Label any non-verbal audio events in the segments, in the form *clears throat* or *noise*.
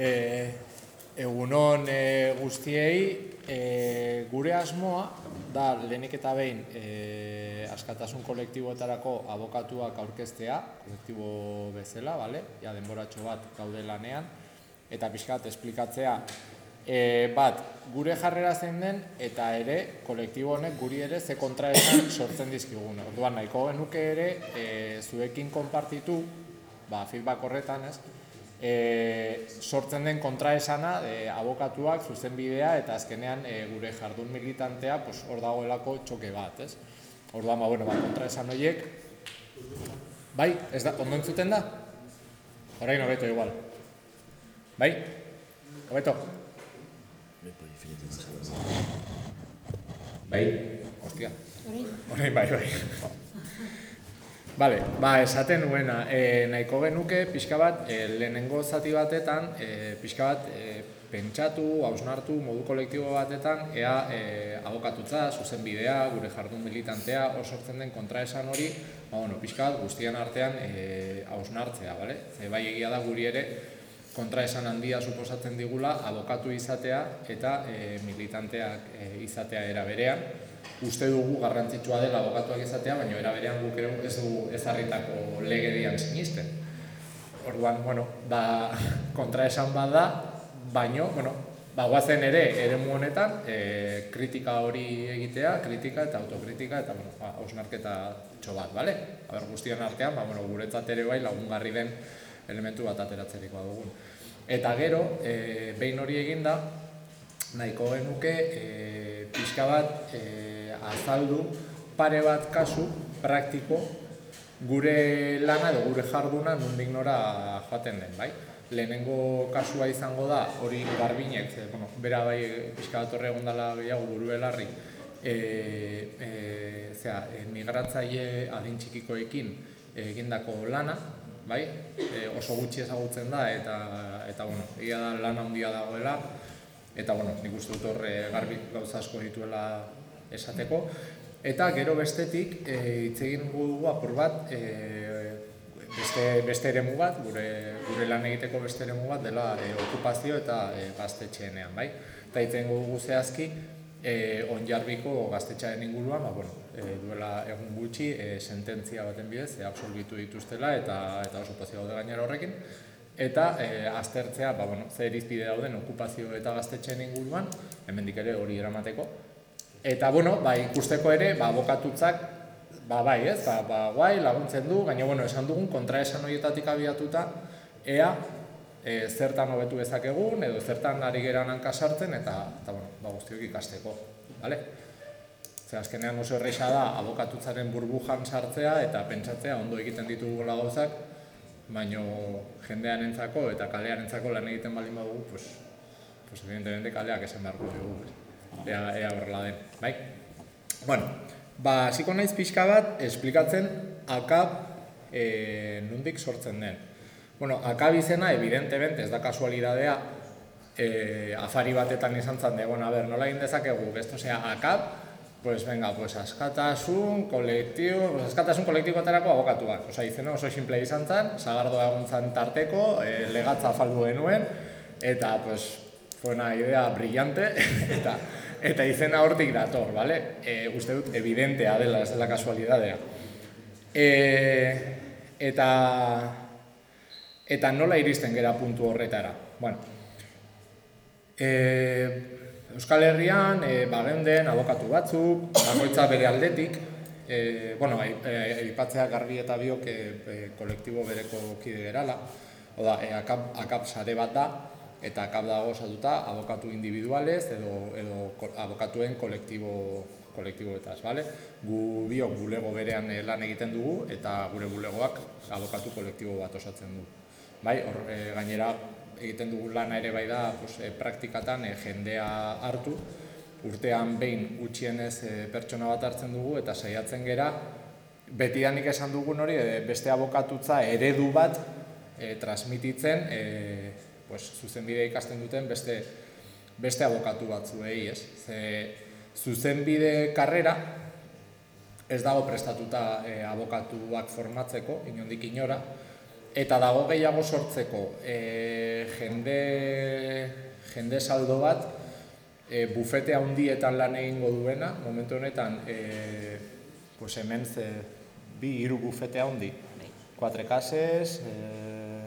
E, egunon e, guztiei, e, gure asmoa da lehenik eta behin e, askatasun kolektiboetarako abokatuak aurkeztea, kolektibo bezala, vale? ja denboratxo bat gaude lanean, eta pixkat esplikatzea e, bat, gure jarrera zen den, eta ere, kolektibo honek guri ere ze kontraesan *coughs* sortzen dizkigun. Orduan, nahiko genuke ere, e, zuekin konpartitu, ba, feedback horretan, ez, e, sortzen den kontraesana e, abokatuak zuzen bidea eta azkenean e, gure jardun militantea pues, hor dagoelako txoke bat, ez? Orduan, ba, bueno, ba, kontraesan horiek, bai, ez da, ondo entzuten da? Horain hobeto igual. Bai? Hobeto? Bai? Hostia. Horain bai, bai. Vale, ba, esaten nuena, e, nahiko genuke pixka bat, e, lehenengo zati batetan, e, pixka bat, e, pentsatu, hausnartu, modu kolektibo batetan, ea e, abokatutza, zuzen bidea, gure jardun militantea, hor sortzen den kontraesan hori, ba, bueno, pixka bat, guztian artean e, hausnartzea, bale? Ze bai egia da guri ere, kontraesan handia suposatzen digula abokatu izatea eta e, militanteak e, izatea era berean, uste dugu garrantzitsua dela abokatuak izatea, baina era berean guk ere ez dugu ezarritako legedian sinisten. Orduan, bueno, ba, *laughs* kontra esan bada, baino, bueno, ba, guazen ere, ere honetan, e, kritika hori egitea, kritika eta autokritika, eta, bueno, ba, hausnarketa txo bat, bale? Aber, guztian artean, ba, bueno, guretzat ere bai lagungarri den elementu bat ateratzerikoa dugun. Eta gero, e, behin hori eginda, nahiko genuke, e, pixka bat, e, azaldu pare bat kasu praktiko gure lana edo gure jarduna nondik nora joaten den, bai? Lehenengo kasua izango da, hori garbinek, ze, bueno, bera bai pixka bat horre egondala gehiago buru belarri, e, e, zera, e, migratzaile adin txikikoekin egindako lana, bai? E, oso gutxi ezagutzen da, eta, eta bueno, egia da lana handia dagoela, eta bueno, nik uste dut horre garbik gauza asko dituela esateko. Eta gero bestetik, e, hitz egin dugu apur bat, e, beste, beste eremu bat, gure, gure lan egiteko beste eremu bat, dela e, okupazio eta e, gaztetxeenean, bai? Eta hitz egin dugu zehazki, e, onjarbiko gaztetxearen inguruan, ba, bueno, e, duela egun gutxi, e, sententzia baten bidez, e, absolbitu dituztela eta, eta oso pozio daude gainera horrekin, eta e, aztertzea, ba, bueno, zer izpide dauden okupazio eta gaztetxeen inguruan, hemendik ere hori eramateko, Eta, bueno, ba, ikusteko ere, ba, abokatutzak, ba, bai, ez, ba, ba, guai, laguntzen du, gaina, bueno, esan dugun, kontra esan horietatik abiatuta, ea, e, zertan hobetu egun, edo zertan ari geran hankasartzen, eta, eta, bueno, ba, guztiok ikasteko, bale? Zer, azkenean oso erreixa da, abokatutzaren burbujan sartzea, eta pentsatzea, ondo egiten ditugu gauzak, baino jendean entzako eta kalean entzako lan egiten baldin badugu, pues, pues evidentemente kaleak esan beharko dugu ea, ea horrela den, bai? Bueno, ba, ziko naiz pixka bat, esplikatzen akab e, nundik sortzen den. Bueno, akab izena, evidentement, ez da kasualidadea, e, afari batetan izan zan de, bueno, a ber, nola egin dezakegu, esto sea akab, pues venga, pues askatasun kolektibo, pues askatasun kolektibotarako abokatuak. Osa, izena oso simple izan zan, zagardo egun zan tarteko, e, legatza faldu genuen, eta, pues, fue una idea brillante, *laughs* eta, eta izena hortik dator, bale? E, uste dut, evidentea dela, ez dela kasualidadea. E, eta, eta nola iristen gera puntu horretara? Bueno, e, Euskal Herrian, e, bagenden, abokatu batzuk, bakoitza bere aldetik, e, bueno, aipatzea garbi eta biok e, e, kolektibo bereko kide gerala, oda, e, akap, akap sare bat da, eta kap dago osatuta abokatu individualez edo, edo abokatuen kolektibo, kolektiboetaz, bale? Gu biok bulego berean eh, lan egiten dugu eta gure bulegoak abokatu kolektibo bat osatzen du. Bai, hor eh, gainera egiten dugu lana ere bai da pues, e, praktikatan jendea hartu, urtean behin gutxienez pertsona bat hartzen dugu eta saiatzen gera. Betidanik esan dugun hori beste abokatutza eredu bat e, transmititzen e, pues, zuzenbide ikasten duten beste beste abokatu batzuei, ez? Ze zuzenbide karrera ez dago prestatuta e, abokatuak formatzeko, inondik inora, eta dago gehiago sortzeko e, jende, jende saldo bat e, bufete handietan lan egingo duena, momentu honetan e, pues hemen ze, bi hiru bufete handi, Cuatro cases, eh,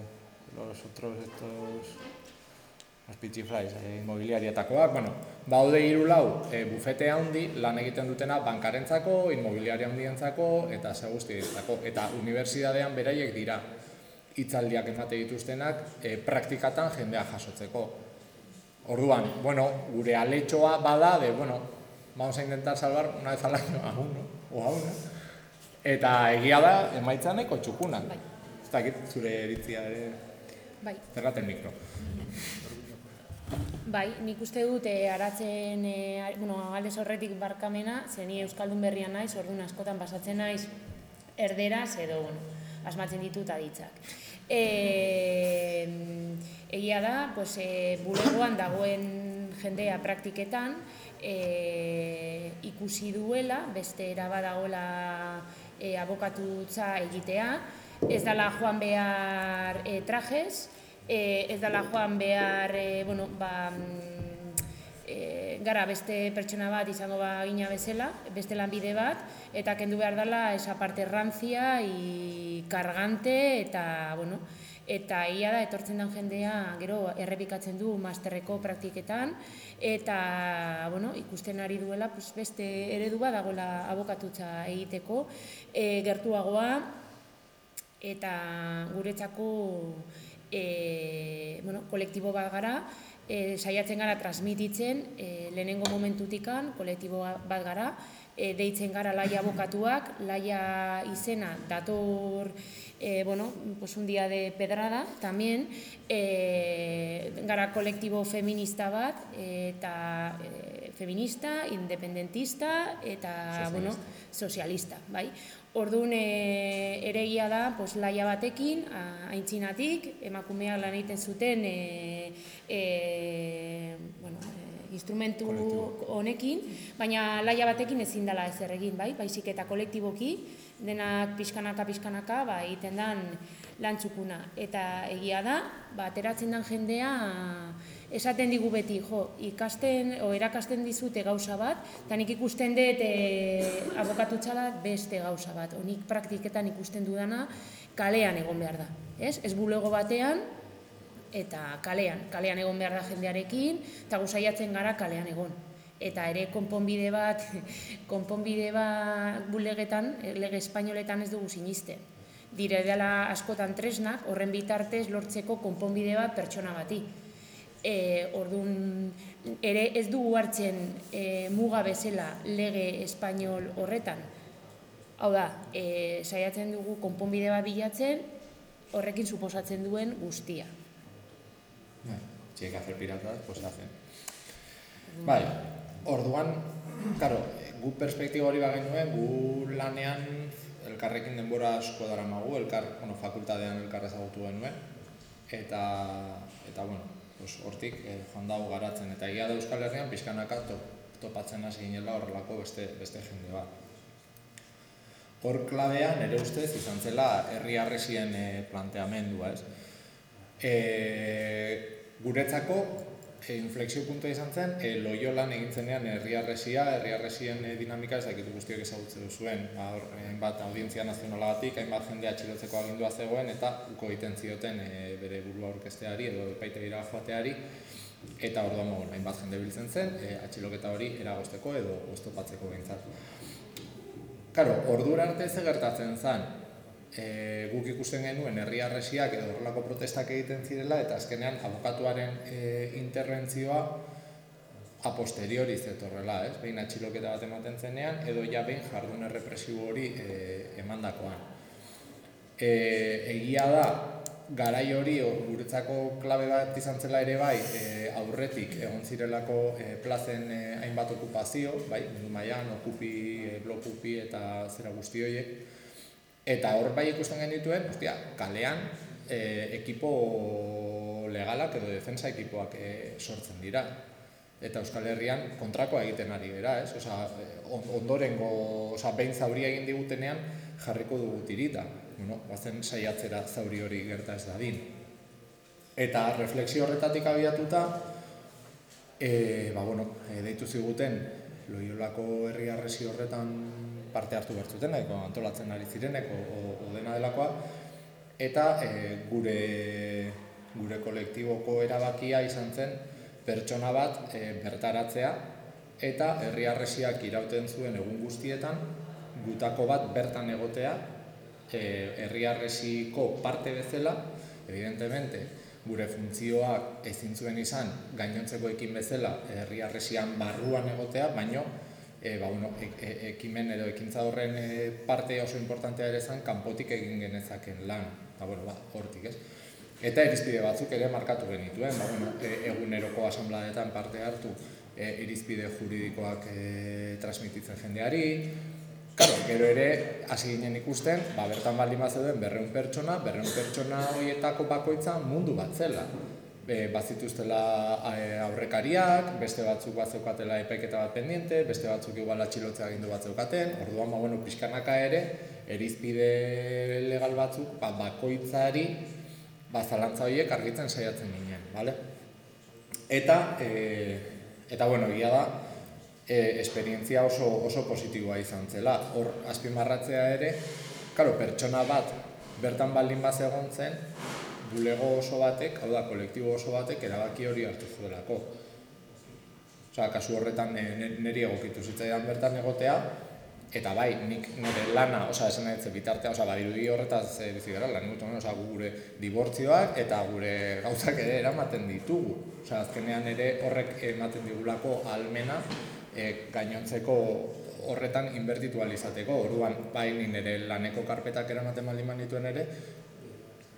los otros estos los pichiflais, eh, inmobiliarietakoak, bueno, baude hiru lau e, bufete handi lan egiten dutena bankarentzako, inmobiliaria handientzako eta segustientzako eta unibertsitatean beraiek dira hitzaldiak emate dituztenak e, praktikatan jendea jasotzeko. Orduan, bueno, gure aletxoa bada de, bueno, vamos a intentar salvar una vez al año a uno o a una. Eta egia da emaitza neko txukunak. Bai. Ez dakit zure eritzia ere. Bai. Zerraten mikro. Bai, nik uste dut e, aratzen, e, bueno, aldez horretik barkamena, zeni Euskaldun berrian naiz, orduan askotan pasatzen naiz, erderaz edo, bueno, asmatzen ditut aditzak. E, egia da, pues, e, bulegoan dagoen jendea praktiketan, e, ikusi duela, beste erabadagola e, abokatutza egitea, ez dala joan behar e, trajes, e, ez dela joan behar, e, bueno, ba, e, gara beste pertsona bat izango ba gina bezala, beste lanbide bat, eta kendu behar dela esa parte rantzia i kargante eta, bueno, eta ia da etortzen den jendea gero errepikatzen du masterreko praktiketan eta bueno, ikusten ari duela pues, beste eredu bat dagoela abokatutza egiteko e, gertuagoa eta guretzako e, bueno, kolektibo bat gara, e, saiatzen gara transmititzen e, lehenengo momentutikan, kolektibo bat gara, e, deitzen gara laia abokatuak, laia izena dator, e, bueno, pues un día de pedrada, también, e, gara kolektibo feminista bat, eta e, feminista, independentista, eta, socialista. bueno, socialista, bai? Orduan e, ere da, pues, laia batekin, aintzinatik, emakumeak lan egiten zuten e, e, bueno, e, instrumentu honekin, baina laia batekin ezin dela ez egin, bai? baizik eta kolektiboki, denak pixkanaka, pixkanaka, ba, egiten dan lantzukuna. Eta egia da, ba, ateratzen den jendea, esaten digu beti, jo, ikasten, o erakasten dizute gauza bat, eta nik ikusten dut e, abokatutza bat beste gauza bat. Onik praktiketan ikusten dudana kalean egon behar da. Ez, ez bulego batean, eta kalean, kalean egon behar da jendearekin, eta guzaiatzen gara kalean egon. Eta ere konponbide bat, *laughs* konponbide bat bulegetan, lege espainoletan ez dugu sinisten. Dire dela askotan tresnak, horren bitartez lortzeko konponbide bat pertsona bati e, ordun ere ez dugu hartzen e, muga bezala lege espainol horretan. Hau da, e, saiatzen dugu konponbide bat bilatzen horrekin suposatzen duen guztia. Bai, hay hacer piratas, pues hacen. Bai, orduan, claro, gu perspektiba hori bagenuen, gu lanean elkarrekin denbora asko dara magu, elkar, bueno, fakultatean elkar ezagutu genuen, eta, eta bueno, hortik eh, joan dago garatzen. Eta egia da Euskal Herrian pixkanaka to, topatzen hasi ginela horrelako beste, beste jende bat. Hor klabean, ere ustez, izan zela herri arresien eh, planteamendua, ez? E, guretzako, e, inflexio puntua izan zen, e, loiolan egin zenean herri arresia, herri arresien e, dinamika ez dakitu guztiak ezagutzen duzuen. Ba, hainbat audientzia nazionalagatik, hainbat jende atxilotzeko agindua zegoen, eta uko egiten zioten e, bere burua orkesteari edo epaite dira joateari, eta orduan mogun, hainbat jende biltzen zen, e, atxiloketa hori eragosteko edo oztopatzeko behintzat. Karo, ordura arte ez gertatzen zen, e, guk ikusten genuen herri arresiak edo horrelako protestak egiten zirela eta azkenean abokatuaren e, interventzioa a posteriori zetorrela, ez? Behin atxiloketa bat ematen zenean, edo ja behin jardun errepresibo hori e, emandakoan. E, egia da, garai hori guretzako klabe bat izan zela ere bai, e, aurretik egon zirelako e, plazen e, hainbat okupazio, bai, maian, okupi, e, blokupi eta zera guzti horiek. Eta hor bai ikusten genituen, ostia, kalean e, ekipo legalak edo defensa ekipoak e, sortzen dira eta Euskal Herrian kontrakoa egiten ari gara, ez? Osea, ondorengo, osea, behin zauria egin digutenean jarriko dugu tirita. Bueno, bazen saiatzera zauri hori gerta ez dadin. Eta refleksio horretatik abiatuta, e, ba, bueno, e, deitu ziguten Loiolako herri arresi horretan parte hartu bertuteneko, antolatzen ari zireneko, o, delakoa, eta e, gure, gure kolektiboko erabakia izan zen, pertsona bat e, bertaratzea eta herri arresiak irauten zuen egun guztietan gutako bat bertan egotea e, herri arresiko parte bezala. Evidentemente gure funtzioak ezin zuen izan gainontzeko ekin bezala herri arresian barruan egotea baino e, ba, bueno, e, e, ekimen edo ekintza horren e, parte oso importantea ere zen kanpotik egin genezaken lan ba, bueno, ba, hortik ez Eta irizpide batzuk ere markatu genituen, ba, bueno, e, eguneroko asambladetan parte hartu e, irizpide juridikoak e, transmititzen jendeari. Karo, gero ere, hasi ginen ikusten, ba, bertan baldin bat zeuden berreun pertsona, berreun pertsona horietako bakoitza mundu bat zela. E, bazituztela e, aurrekariak, beste batzuk bat zeukatela epaiketa bat pendiente, beste batzuk igual atxilotzea gindu bat zeukaten, orduan, ba, bueno, pixkanaka ere, erizpide legal batzuk, ba, bakoitzari, ba, zalantza horiek argitzen saiatzen ginen, bale? Eta, e, eta bueno, egia da, e, esperientzia oso, oso positiboa izan zela. Hor, azpimarratzea ere, karo, pertsona bat bertan baldin bat egon zen, bulego oso batek, hau da, kolektibo oso batek, erabaki hori hartu zuelako. Osa, kasu horretan niri egokitu zitzaidan bertan egotea, eta bai, nik nire lana, osea, esan ez bitartea, osea, badirudi horretaz e, bizi gara, lan gutu, osea, gure dibortzioak eta gure gauzak ere eramaten ditugu. Osea, azkenean ere horrek ematen digulako almena e, gainontzeko horretan inbertitu izateko. Orduan, bai, nire laneko karpetak eramaten baldin manituen ere,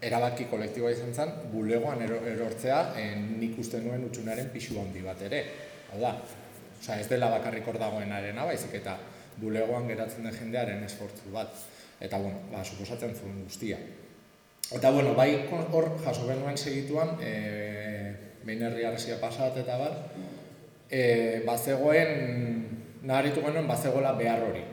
erabaki kolektiboa izan zen, bulegoan erortzea en, nik uste nuen utxunaren pixu handi bat ere. Hau da, osea, ez dela bakarrik hor dagoenarena, baizik eta bulegoan geratzen den jendearen esfortzu bat. Eta, bueno, ba, suposatzen zuen guztia. Eta, bueno, bai hor jaso benuen segituan, e, behin herri pasat eta bar, e, bazegoen, naharitu genuen, bazegoela behar hori.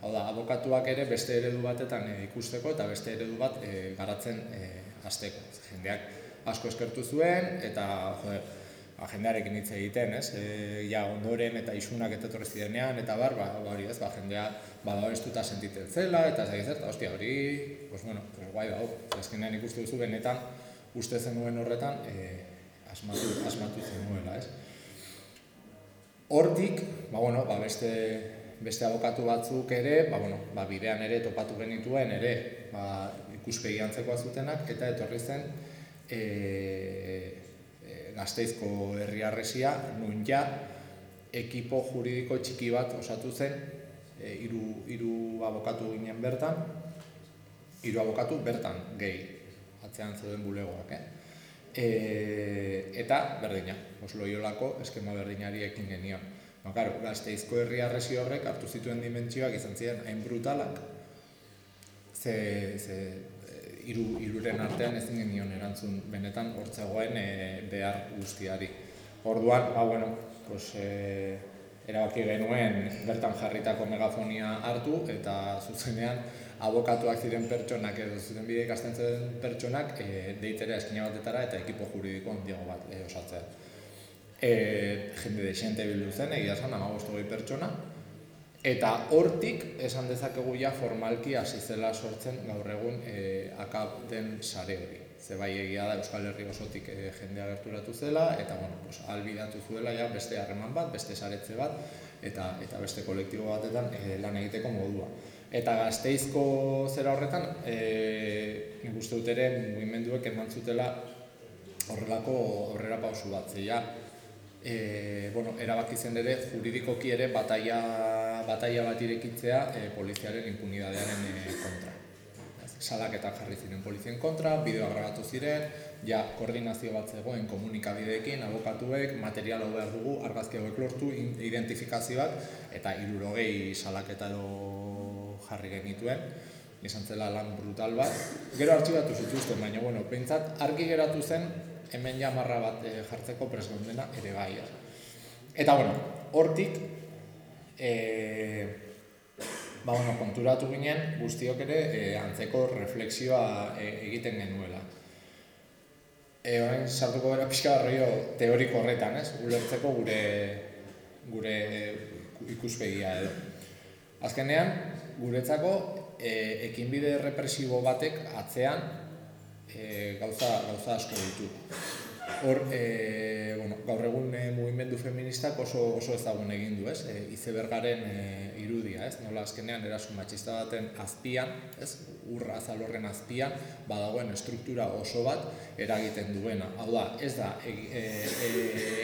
Hau da, abokatuak ere beste eredu batetan e, ikusteko eta beste eredu bat e, garatzen e, azteko. Jendeak asko eskertu zuen eta, joder, ba, jendearekin hitz egiten, ez? E, ja, ondoren eta isunak eta etorri zirenean eta bar, ba, hori, ez? Ba, jendea badabestuta sentitzen zela eta ez da hostia, hori, pues bueno, pues guai da, azkenean ikustu duzu benetan uste zenuen horretan e, asmatu, asmatu zenuela, ez? Hortik, ba, bueno, ba, beste, beste abokatu batzuk ere, ba, bueno, ba, bidean ere topatu genituen ere, ba, ikuspegi antzekoa zutenak, eta etorri zen, e, gazteizko herriarresia, nun ja, ekipo juridiko txiki bat osatu zen, e, iru, iru abokatu ginen bertan, hiru abokatu bertan gehi, atzean zeuden bulegoak, eh? E, eta berdina, oslo loiolako eskema berdinari ekin genion. No, karo, gazteizko herriarresi horrek hartu zituen dimentsioak izan ziren hain brutalak, ze, ze iru, iruren artean ezin genion erantzun benetan hortzegoen e, behar guztiari. Orduan, ba, bueno, pues, e, erabaki genuen bertan jarritako megafonia hartu eta zuzenean abokatuak ziren pertsonak edo zuten bide ikasten ziren pertsonak e, deitera eskina batetara eta ekipo juridiko handiago bat e, osatzea. E, jende desente bildu zen, egia zan, amagostu pertsona, Eta hortik esan dezakegu ja formalki hasi zela sortzen gaur egun e, akabten sare hori. Ze bai egia da Euskal Herri osotik e, jendea gerturatu zela eta bueno, pues, albidatu zuela ja beste harreman bat, beste saretze bat eta eta beste kolektibo batetan e, lan egiteko modua. Eta gazteizko zera horretan, e, nik uste dut ere mugimenduek eman zutela horrelako aurrera pausu bat. Zeia, e, bueno, erabaki zen ere juridikoki ere bataia, bataia bat irekitzea e, poliziaren impunidadearen e, kontra. Salaketak jarri ziren polizien kontra, bideo grabatu ziren, ja koordinazio bat zegoen komunikabideekin, abokatuek, material hau behar dugu, argazki hauek lortu, identifikazioak, eta irurogei salaketa edo jarri genituen, izan zela lan brutal bat. Gero artxibatu zituzten, baina, bueno, pentsat, argi geratu zen, hemen jamarra bat e, jartzeko presgondena ere bai. Eta, bueno, hortik, e, ba, bueno, konturatu ginen guztiok ere e, antzeko refleksioa e, egiten genuela. E, orain sartuko gara pixka barrio teoriko horretan, ez? Ulertzeko gure gure ikuspegia edo. Azkenean, guretzako e, ekinbide represibo batek atzean e, gauza, gauza asko ditu. Hor, e, bueno, gaur egun e, mugimendu feministak oso, oso ezagun egin du, ez? E, izebergaren e, irudia, ez? Nola azkenean erasun matxista baten azpian, ez? Urra azalorren azpian, badagoen estruktura oso bat eragiten duena. Hau da, ez da e, e,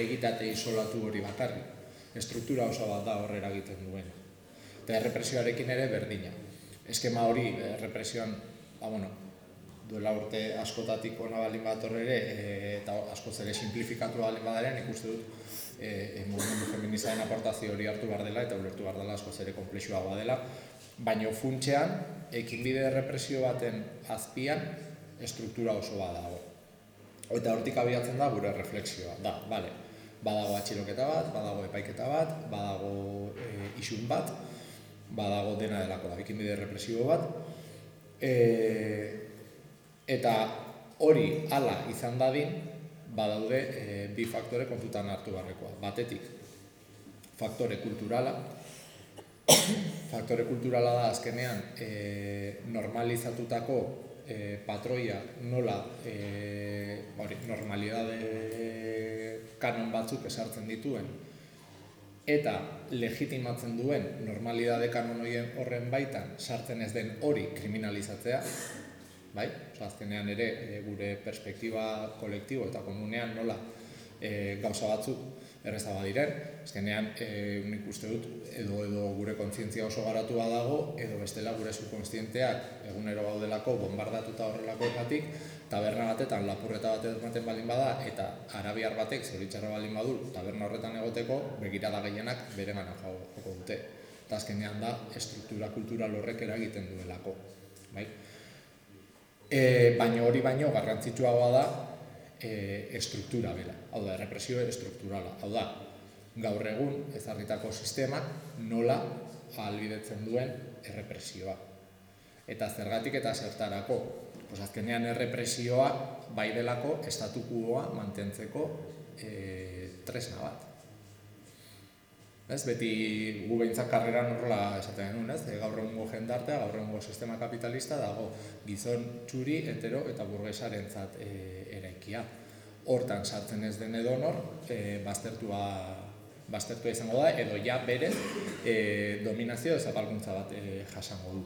egitate isolatu hori bakarri. Estruktura oso bat da horre eragiten duena. Eta represioarekin ere berdina. Eskema hori, represioan, ba, bueno, duela urte askotatik ona balin bat ere, e, eta askoz ere simplifikatu balin badaren, ikuste dut e, e, mugimendu feministaren aportazio hori hartu behar dela eta ulertu behar dela askoz ere komplexua badela. Baina funtxean, ekinbide represio baten azpian, estruktura oso badago. Eta hortik abiatzen da gure refleksioa. Da, bale, badago atxiloketa bat, badago epaiketa bat, badago e, isun bat, badago dena delako da, ekinbide represio bat. E, Eta hori hala izan dadin, badaude e, bi faktore kontutan hartu barrekoa. Batetik, faktore kulturala. *coughs* faktore kulturala da azkenean e, normalizatutako e, patroia nola e, hori, normalidade kanon batzuk esartzen dituen eta legitimatzen duen normalidade kanon horren baitan sartzen ez den hori kriminalizatzea, bai? Azkenean ere e, gure perspektiba kolektibo eta komunean nola e, gauza batzuk erreza diren. Azkenean, e, unik uste dut, edo edo gure kontzientzia oso garatua dago, edo bestela gure subkonstienteak egunero gaudelako bombardatuta horrelako egatik, taberna batetan lapurreta bat ematen balin bada, eta arabiar batek zoritxarra balin badu, taberna horretan egoteko, begirada gehienak bere gana joko dute. Eta azkenean da, estruktura kultural horrek eragiten duelako. Bai? E, baina hori baino garrantzitsua da e, estruktura bela. Hau da, represio estrukturala. Hau da, gaur egun ezarritako sistemak nola albidetzen duen errepresioa. Eta zergatik eta zertarako. Pues azkenean errepresioa bai delako estatukuoa mantentzeko e, tresna bat. Ez, beti gu behintzak karreran horrela esaten genuen, ez? E, gaur egungo jendartea, gaur egungo sistema kapitalista dago gizon txuri, hetero eta burgesaren zat e, eraikia. Hortan sartzen ez den edo nor, e, baztertua, baztertua izango da, edo ja berez e, dominazio ezapalkuntza bat e, jasango du.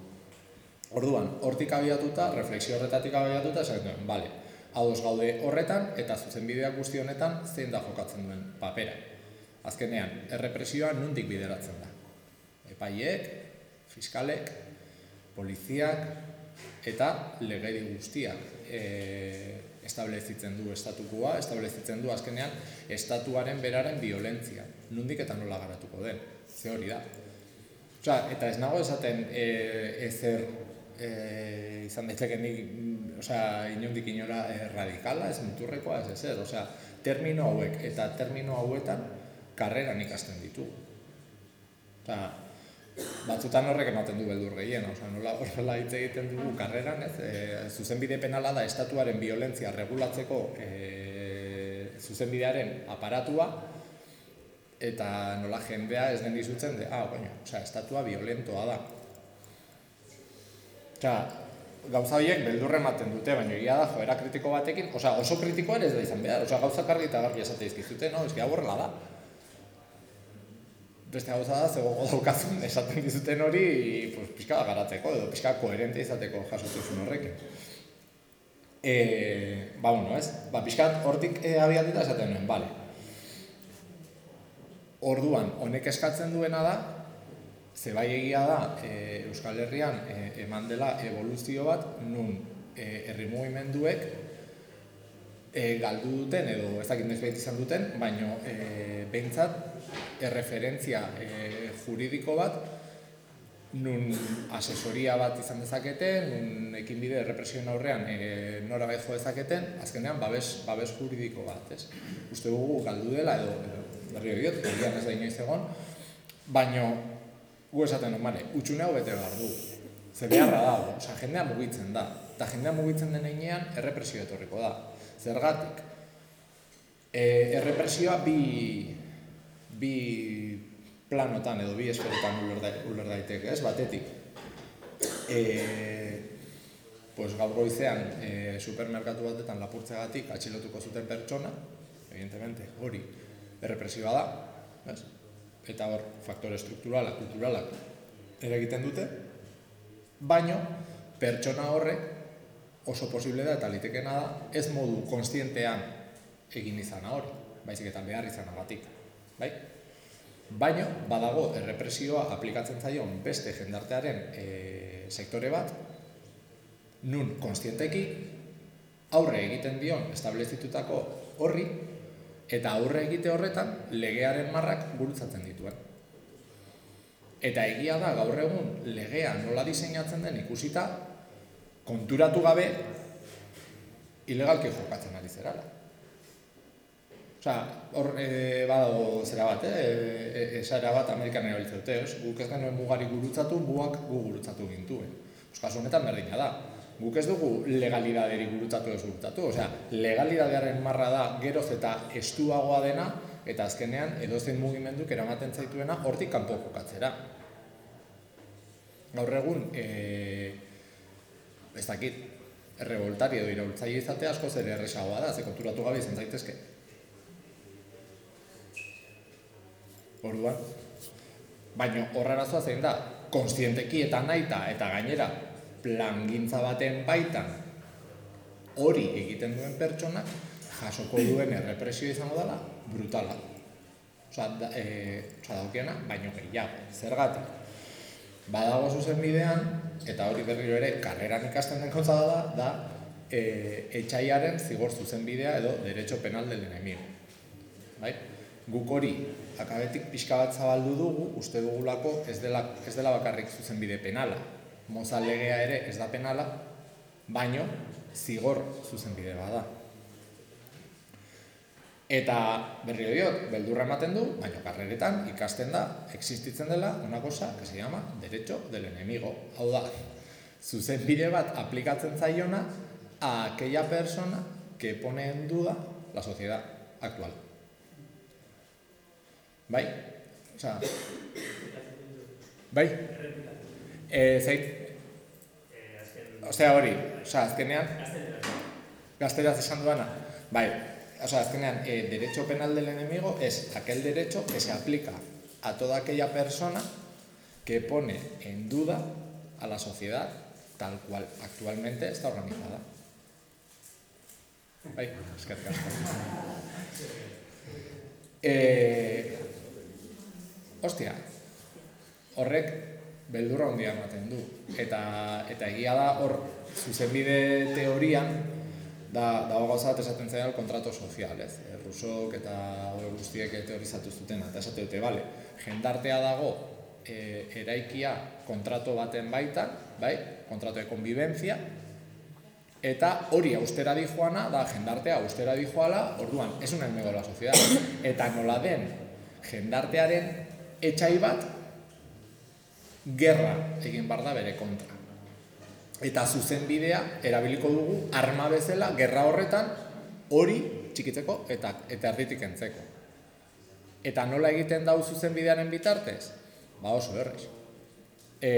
Orduan, hortik abiatuta, refleksio horretatik abiatuta, esaten duen, bale, hau gaude horretan, eta zuzenbideak guzti honetan zein da jokatzen duen papera azkenean, errepresioa nundik bideratzen da. Epaiek, fiskalek, poliziak eta legedi guztiak e, establezitzen du estatukua, establezitzen du azkenean estatuaren beraren violentzia. Nundik eta nola garatuko den, ze hori da. Osa, eta ez nago esaten e, ezer e, izan daiteke nik, osea, inondik inora e, radikala, ez muturrekoa, ez ezer, osea, termino hauek eta termino hauetan karreran ikasten ditu. Eta, batzutan horrek ematen du beldur gehien, oza, nola horrela hitz egiten dugu karreran, ez? E, zuzenbide penala da estatuaren violentzia regulatzeko e, zuzenbidearen aparatua, eta nola jendea ez den dizutzen, de, ah, baina, oza, estatua violentoa da. Oza, gauza horiek beldurre ematen dute, baina egia da, joera kritiko batekin, oza, oso kritikoa ez da izan behar, oza, gauza karri eta garbi esate izkizute, no? Ez horrela da beste gauza da, zego daukazun *laughs* esaten dizuten hori, pues, pixka garatzeko, edo pixka koherente izateko jasotuzun horrek. E, ba, bueno, ez? Ba, pixka hortik e, abiatuta esaten nuen, bale. Orduan, honek eskatzen duena da, ze bai egia da e, Euskal Herrian e, eman dela evoluzio bat, nun e, herri mugimenduek e, galdu duten, edo ez dakit izan duten, baino e, behintzat erreferentzia e, juridiko bat, nun asesoria bat izan dezakete, nun ekin bide represioen aurrean e, nora bai jo dezaketen, azkenean babes, babes juridiko bat, ez? Uste dugu galdu dela, edo, berri hori dut, ez da inoiz egon, baino gu esaten dut, bale, utxune hau bete behar du. Ze beharra dago, oza, jendea mugitzen da. Eta jendea mugitzen den einean, errepresio etorriko da. Zergatik, e, errepresioa bi, bi planotan edo bi esferetan uler daiteke, ez, batetik. E, pues gaur goizean e, supermerkatu batetan lapurtzegatik atxilotuko zuten pertsona, evidentemente, hori, errepresioa da, ez? eta hor faktore strukturalak, kulturalak eragiten dute, baino pertsona horrek oso posible da eta litekena da ez modu konstientean egin izana hori, baizik eta behar izan agatik. Bai? Baino, badago errepresioa aplikatzen zaion beste jendartearen e, sektore bat, nun konstienteki aurre egiten dion establezitutako horri eta aurre egite horretan legearen marrak gurutzatzen dituen. Eta egia da gaur egun legea nola diseinatzen den ikusita konturatu gabe ilegalki jokatzen ari zerala. Osea, hor e, badago zera bat, eh? E, esara bat Amerikan erabiltzen dute, Guk ez genuen mugari gurutzatu, buak gu gurutzatu gintuen. Euskal honetan berdina da guk ez dugu legalidaderi gurutzatu ez gurutzatu. Osea, legalidadearen marra da geroz eta estuagoa dena, eta azkenean edozein mugimenduk eramaten zaituena hortik kanpo jokatzera. Gaur egun, e, ez dakit, errevoltari edo iraultzaile izate asko zer erresagoa da, ze konturatu gabe izan zaitezke. Orduan, baina horrarazoa zein da, konstienteki eta naita eta gainera plangintza baten baitan hori egiten duen pertsonak jasoko duen errepresio izango dela brutala. Osa, da, e, osa daukiena, baino gehiago, zergatik. Badago zuzen bidean, eta hori berriro ere, karreran ikasten den kontza da, da e, etxaiaren zigor zuzen bidea edo derecho penal del enemigo. Bai? Guk hori, akabetik pixka bat zabaldu dugu, uste dugulako ez dela, ez dela bakarrik zuzen bide penala, moza legea ere ez da penala, baino zigor zuzen bide bada. Eta berri diot, beldurra ematen du, baino karreretan ikasten da, existitzen dela una cosa que se llama derecho del enemigo. Hau da, zuzen bide bat aplikatzen zaiona a aquella persona que pone en duda la sociedad actual. Bai? O sea, bai? Eh, zait, Osea hori, osea, azkenean Gazteraz esan duana. Bai, osea, azkenean eh derecho penal del enemigo es aquel derecho que se aplica a toda aquella persona que pone en duda a la sociedad tal cual actualmente está organizada. Bai, eskerrik asko. Eh, hostia. Horrek beldurra handia ematen du. Eta, eta egia da hor, zuzenbide teorian, da, da gauza esaten zaila kontrato sozial, ez? E, Rusok eta hori guztiek teorizatu zuten, eta esate dute, bale, jendartea dago e, eraikia kontrato baten baita, bai? kontrato de convivencia, eta hori austera di joana, da jendartea austera di joala, orduan, ez un enemigo la sociedad. Eta nola den, jendartearen etxai bat, gerra egin bar da bere kontra. Eta zuzen bidea erabiliko dugu arma bezala gerra horretan hori txikitzeko eta eta erditik entzeko. Eta nola egiten dau zuzen bidearen bitartez? Ba oso errez. E,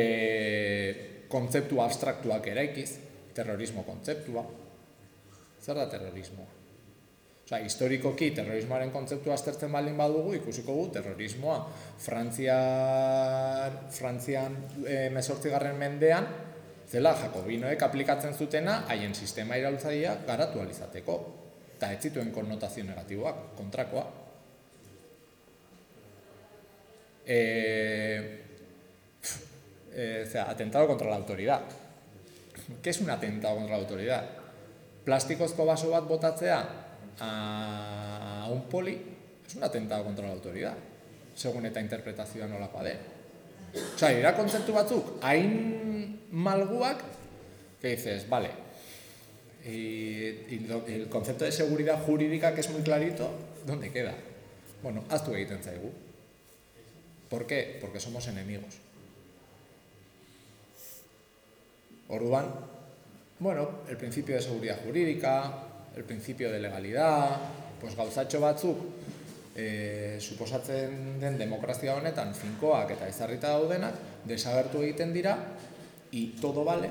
kontzeptu abstraktuak eraikiz, terrorismo kontzeptua. Zer da terrorismoa? Osa, historikoki terrorismoaren kontzeptu aztertzen baldin badugu, ikusiko gu terrorismoa Frantzian, Frantzian e, mesortzigarren mendean, zela Jakobinoek aplikatzen zutena haien sistema iraultzaia garatu alizateko. Eta ez zituen konnotazio negatiboak, kontrakoa. Eh, eh, sea, atentado contra la autoridad. ¿Qué es un atentado contra la autoridad? Plastikozko baso bat botatzea a un poli es un atentado contra la autoridad, según eta interpretazioa nolakoa den. Osa, dira kontzeptu batzuk, hain malguak, que dices, vale, y, y lo, el concepto de seguridad jurídica que es muy clarito, ¿dónde queda? Bueno, haztu egiten zaigu. ¿Por qué? Porque somos enemigos. Orduan, bueno, el principio de seguridad jurídica, el principio de legalidad, pues gauzatxo batzuk e, suposatzen den demokrazia honetan finkoak eta ezarrita daudenak desagertu egiten dira y todo vale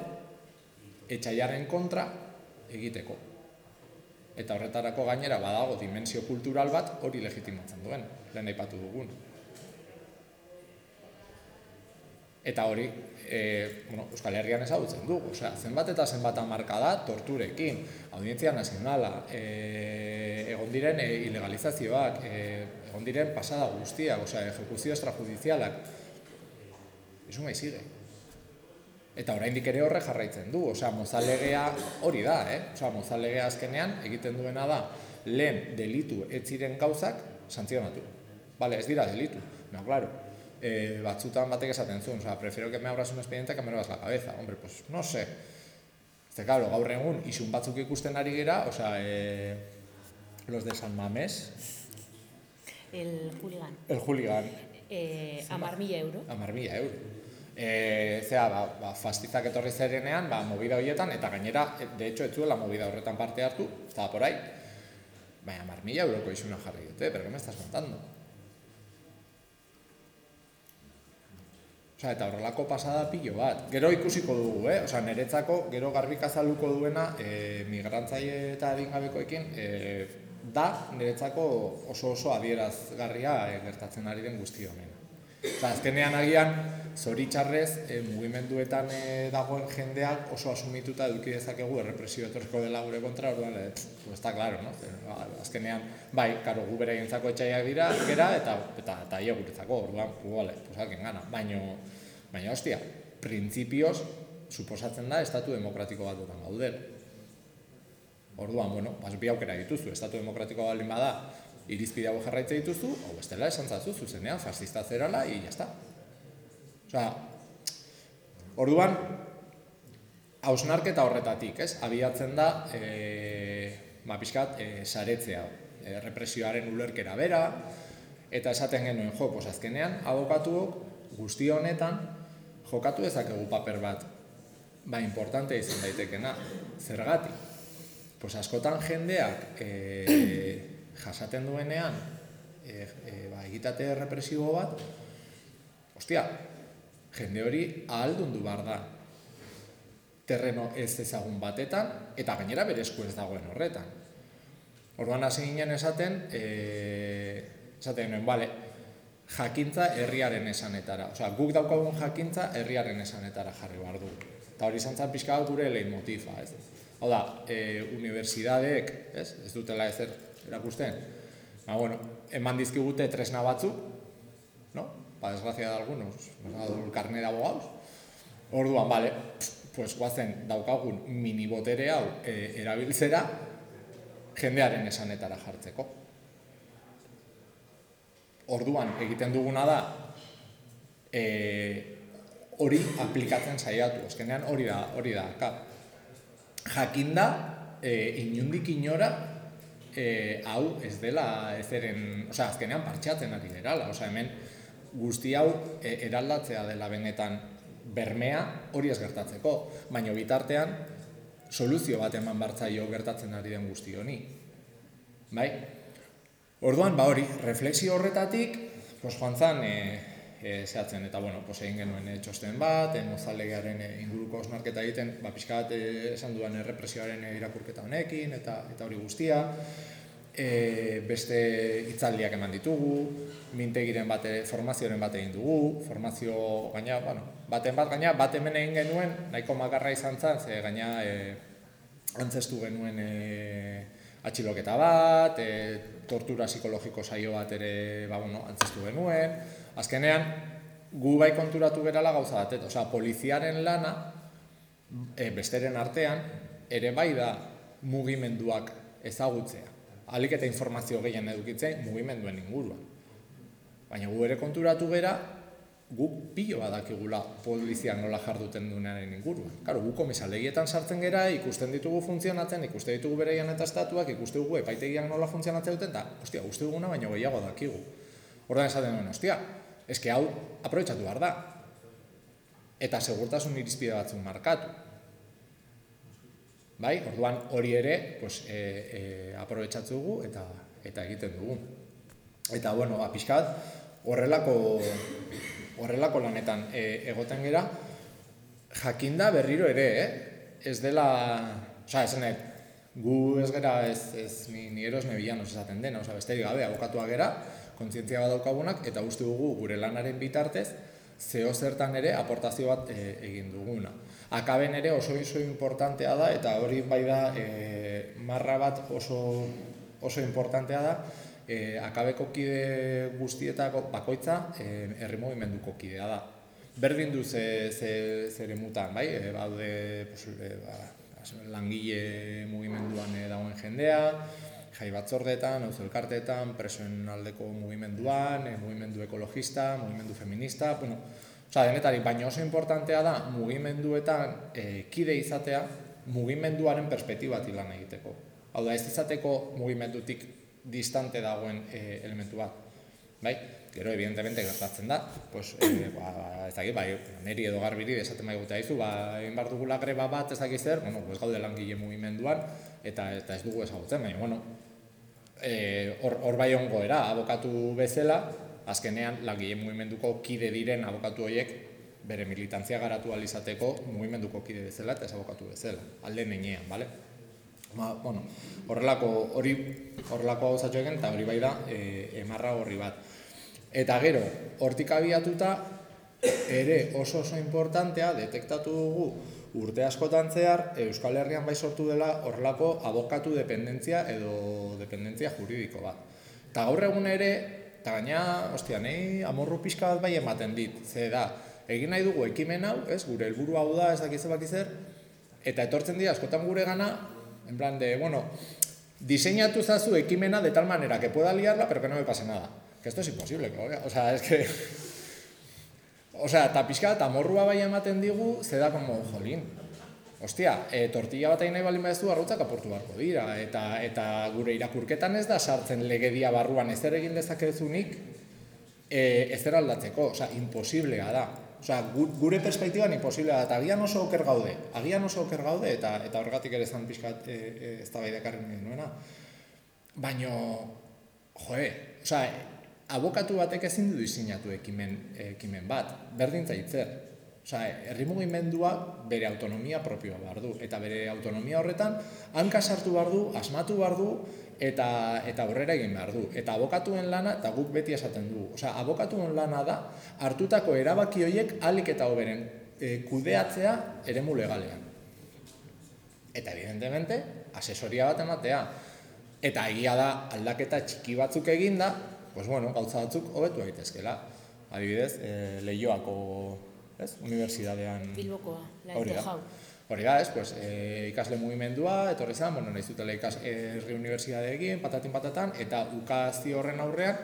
etxaiaren kontra egiteko. Eta horretarako gainera badago dimensio kultural bat hori legitimatzen duen, lehen aipatu dugun. Eta hori, e, bueno, Euskal Herrian ezagutzen dugu, osea, zenbat eta zenbat amarka da torturekin, audientzia nazionala, e, egon diren e, ilegalizazioak, e, egon diren pasada guztia, osea, ejekuzio extrajudizialak, eso mai sigue. Eta oraindik ere horre jarraitzen du, osea, mozalegea hori da, eh? Osea, mozalegea azkenean egiten duena da lehen delitu ez ziren gauzak santzionatu. Vale, ez dira delitu. No, claro eh, batzutan batek esaten zuen, o sea, prefiero que me abras un expediente que me abras la cabeza. Hombre, pues no sé. Este, claro, gaur egun, isun batzuk ikusten ari gera, o sea, eh, los de San Mamés. El hooligan. El hooligan. Eh, amar mila euro. Amar mila euro. E, zera, ba, ba, fastizak etorri zerenean, ba, movida horietan, eta gainera, de hecho, ez la movida horretan parte hartu, estaba por ahí, baina, amar euroko isuna jarri dute, pero que me estás contando? Osa, eta horrelako pasada pilo bat. Gero ikusiko dugu, eh? Osa, niretzako, gero garbik azaluko duena e, migrantzaile eta adingabekoekin e, da niretzako oso oso adierazgarria e, gertatzen ari den guzti honen. Osa, azkenean agian, zoritxarrez, e, mugimenduetan e, dagoen jendeak oso asumituta eduki dezakegu errepresio etorriko dela gure kontra, orduan, e, pues está claro, no? Ba, azkenean, bai, karo, gu bere etxaiak dira, gera, eta eta eta ia guretzako, orduan, gu, vale, pues alken gana. Baina, Baina, hostia, printzipioz, suposatzen da, estatu demokratiko bat dutan. Orduan, bueno, bas bi aukera dituzu, estatu demokratiko baldin bada, irizpide hau jarraitze dituzu, hau bestela esan zazu, zuzenean, fascista zerala, i jazta. Osea, orduan, hausnarketa horretatik, ez? Abiatzen da, e, ma pixkat, e, saretzea, e, represioaren ulerkera bera, eta esaten genuen, jo, pues azkenean, abokatuok, guzti honetan, jokatu dezakegu paper bat, ba, importante izan daitekena, zergatik. Pues askotan jendeak e, jasaten duenean, e, e, ba, egitate represibo bat, ostia, jende hori ahaldun du bar da, terreno ez ezagun batetan, eta gainera berezko ez dagoen horretan. Orduan hasi ginen esaten, e, esaten nuen, bale, jakintza herriaren esanetara. Osea, guk daukagun jakintza herriaren esanetara jarri behar du. Eta hori izan zan pixka gure leitmotifa, ez? Hau da, e, universidadeek, ez? Ez dutela ezer erakusten. Ba, bueno, eman dizkigute tresna batzu, no? Pa desgrazia de algunos, nos ha carnet de abogados. Orduan, vale, pues guazen daukagun mini botere hau e, erabiltzera jendearen esanetara jartzeko. Orduan egiten duguna da e, hori aplikatzen saiatu. Azkenean hori da, hori da. Ka. Jakinda e, inundik inora e, hau ez dela ezeren, osea, azkenean partxatzen ari gerala, osea, hemen guzti hau e, eraldatzea dela benetan bermea hori ez gertatzeko, baina bitartean soluzio bat eman bartzaio gertatzen ari den guzti honi. Bai? Orduan, ba hori, refleksio horretatik, pues, joan zan, e, e, zehatzen, eta bueno, pues, egin genuen e, txosten bat, e, mozalegearen e, inguruko osnarketa egiten, ba, pixka bat e, esan duan errepresioaren irakurketa honekin, eta eta hori guztia, e, beste hitzaldiak eman ditugu, mintegiren bate, formazioaren bat egin dugu, formazio gaina, bueno, baten bat gaina, bat hemen egin genuen, nahiko makarra izan zen, ze gaina e, antzestu genuen e, atxiloketa bat, e, tortura psikologiko saio bat ere ba, bueno, antzestu genuen, Azkenean, gu bai konturatu gerala gauza batet. Osea, poliziaren lana, e, besteren artean, ere bai da mugimenduak ezagutzea. Alik eta informazio gehien edukitzea mugimenduen inguruan. Baina gu ere konturatu gera, guk pilo badakigula poliziak nola jarduten duenaren inguruan. Karo, gu komisalegietan sartzen gera, ikusten ditugu funtzionatzen, ikusten ditugu bereian eta estatuak, ikusten dugu epaitegiak nola funtzionatzen duten, eta, ostia, uste duguna, baina gehiago dakigu. Hortan esaten duen, ostia, eske hau, aprobetsatu behar da. Eta segurtasun irizpide batzuk markatu. Bai, orduan hori ere, pues, e, e, aprobetsatu dugu eta eta egiten dugu. Eta, bueno, apiskat, horrelako horrelako lanetan e, egoten gera, jakinda berriro ere, eh? ez dela, oza, esenet, gu ez gera ez, ez ni, ni eros nebianos esaten dena, oza, beste gabe, abokatuak gera, kontzientzia bat daukagunak, eta uste dugu gure lanaren bitartez, zeo zertan ere aportazio bat e, egin duguna. Akaben ere oso oso importantea da, eta hori bai da e, marra bat oso, oso importantea da, e, akabeko kide guztietako bakoitza e, herri movimenduko kidea da. Berdin du ze, ze, zere mutan, bai? E, baude pues, e, ba, langile mugimenduan dagoen jendea, jai batzordetan, hau elkarteetan, presoen aldeko mugimenduan, e, mugimendu ekologista, mugimendu feminista, bueno, Osa, denetari, baina oso importantea da mugimenduetan e, kide izatea mugimenduaren perspektibatik lan egiteko. Hau da, ez izateko mugimendutik distante dagoen e, elementu bat. Bai? Gero, evidentemente, gertatzen da, pues, e, ba, ez dakit, bai, neri edo garbiri esaten bai gute haizu, ba, egin dugula greba bat, ez dakit zer, bueno, pues, gaude langile mugimenduan, eta eta ez dugu ezagutzen, baina, bueno, e, hor, or bai ongo era, abokatu bezala, azkenean, langile mugimenduko kide diren abokatu horiek, bere militantzia garatu alizateko mugimenduko kide bezala eta ez abokatu bezala, alde neinean, bale? Ma, bueno, horrelako hori horrelako gauzatxo egin eta hori bai da e, emarra horri bat. Eta gero, hortik abiatuta ere oso oso importantea detektatu dugu urte askotan zehar Euskal Herrian bai sortu dela horrelako abokatu dependentzia edo dependentzia juridiko bat. Eta gaur egun ere, eta gaina, ostia, nahi amorru pixka bat bai ematen dit, ze da, egin nahi dugu ekimen hau, ez, gure helburu hau da, ez dakize bakizer, eta etortzen dira askotan gure gana, En plan de, bueno, diseñatu zazu ekimena de tal manera que pueda liarla, pero que no me pase nada. Que esto es imposible, claro. O sea, es que... O sea, eta pixka eta morrua bai ematen digu, ze da como, jolín, Ostia, e, tortilla bat egin nahi bali maezu, arrutzak aportu barko dira. Eta, eta gure irakurketan ez da sartzen legedia barruan ez ere egin dezakezunik e, ez aldatzeko. Osa, imposiblea da. Osea, gure perspektiban imposible da, eta agian oso oker gaude, agian oso oker gaude, eta eta horregatik ere zan pixkat e, e, ez da bai dakarren nuena. Baina, joe, osea, abokatu batek ezin du diseinatu ekimen, ekimen bat, berdin zaitzer. Osea, herri mugimendua bere autonomia propioa behar du, eta bere autonomia horretan, hanka sartu behar du, asmatu behar du, eta eta aurrera egin behar du. Eta abokatuen lana, eta guk beti esaten du. Osea, abokatuen lana da, hartutako erabaki horiek alik eta hoberen e, kudeatzea eremu legalean. Eta evidentemente, asesoria bat ematea. Eta egia da aldaketa txiki batzuk eginda, pues bueno, gauza batzuk hobetu daitezkela. Adibidez, e, Leioako, ez, unibertsitatean Bilbokoa, la Jau. Hori da, ez, pues, e, ikasle mugimendua, etorri zen, bueno, nahi zutela ikas herri egin, patatin patatan, eta ukazio horren aurrean,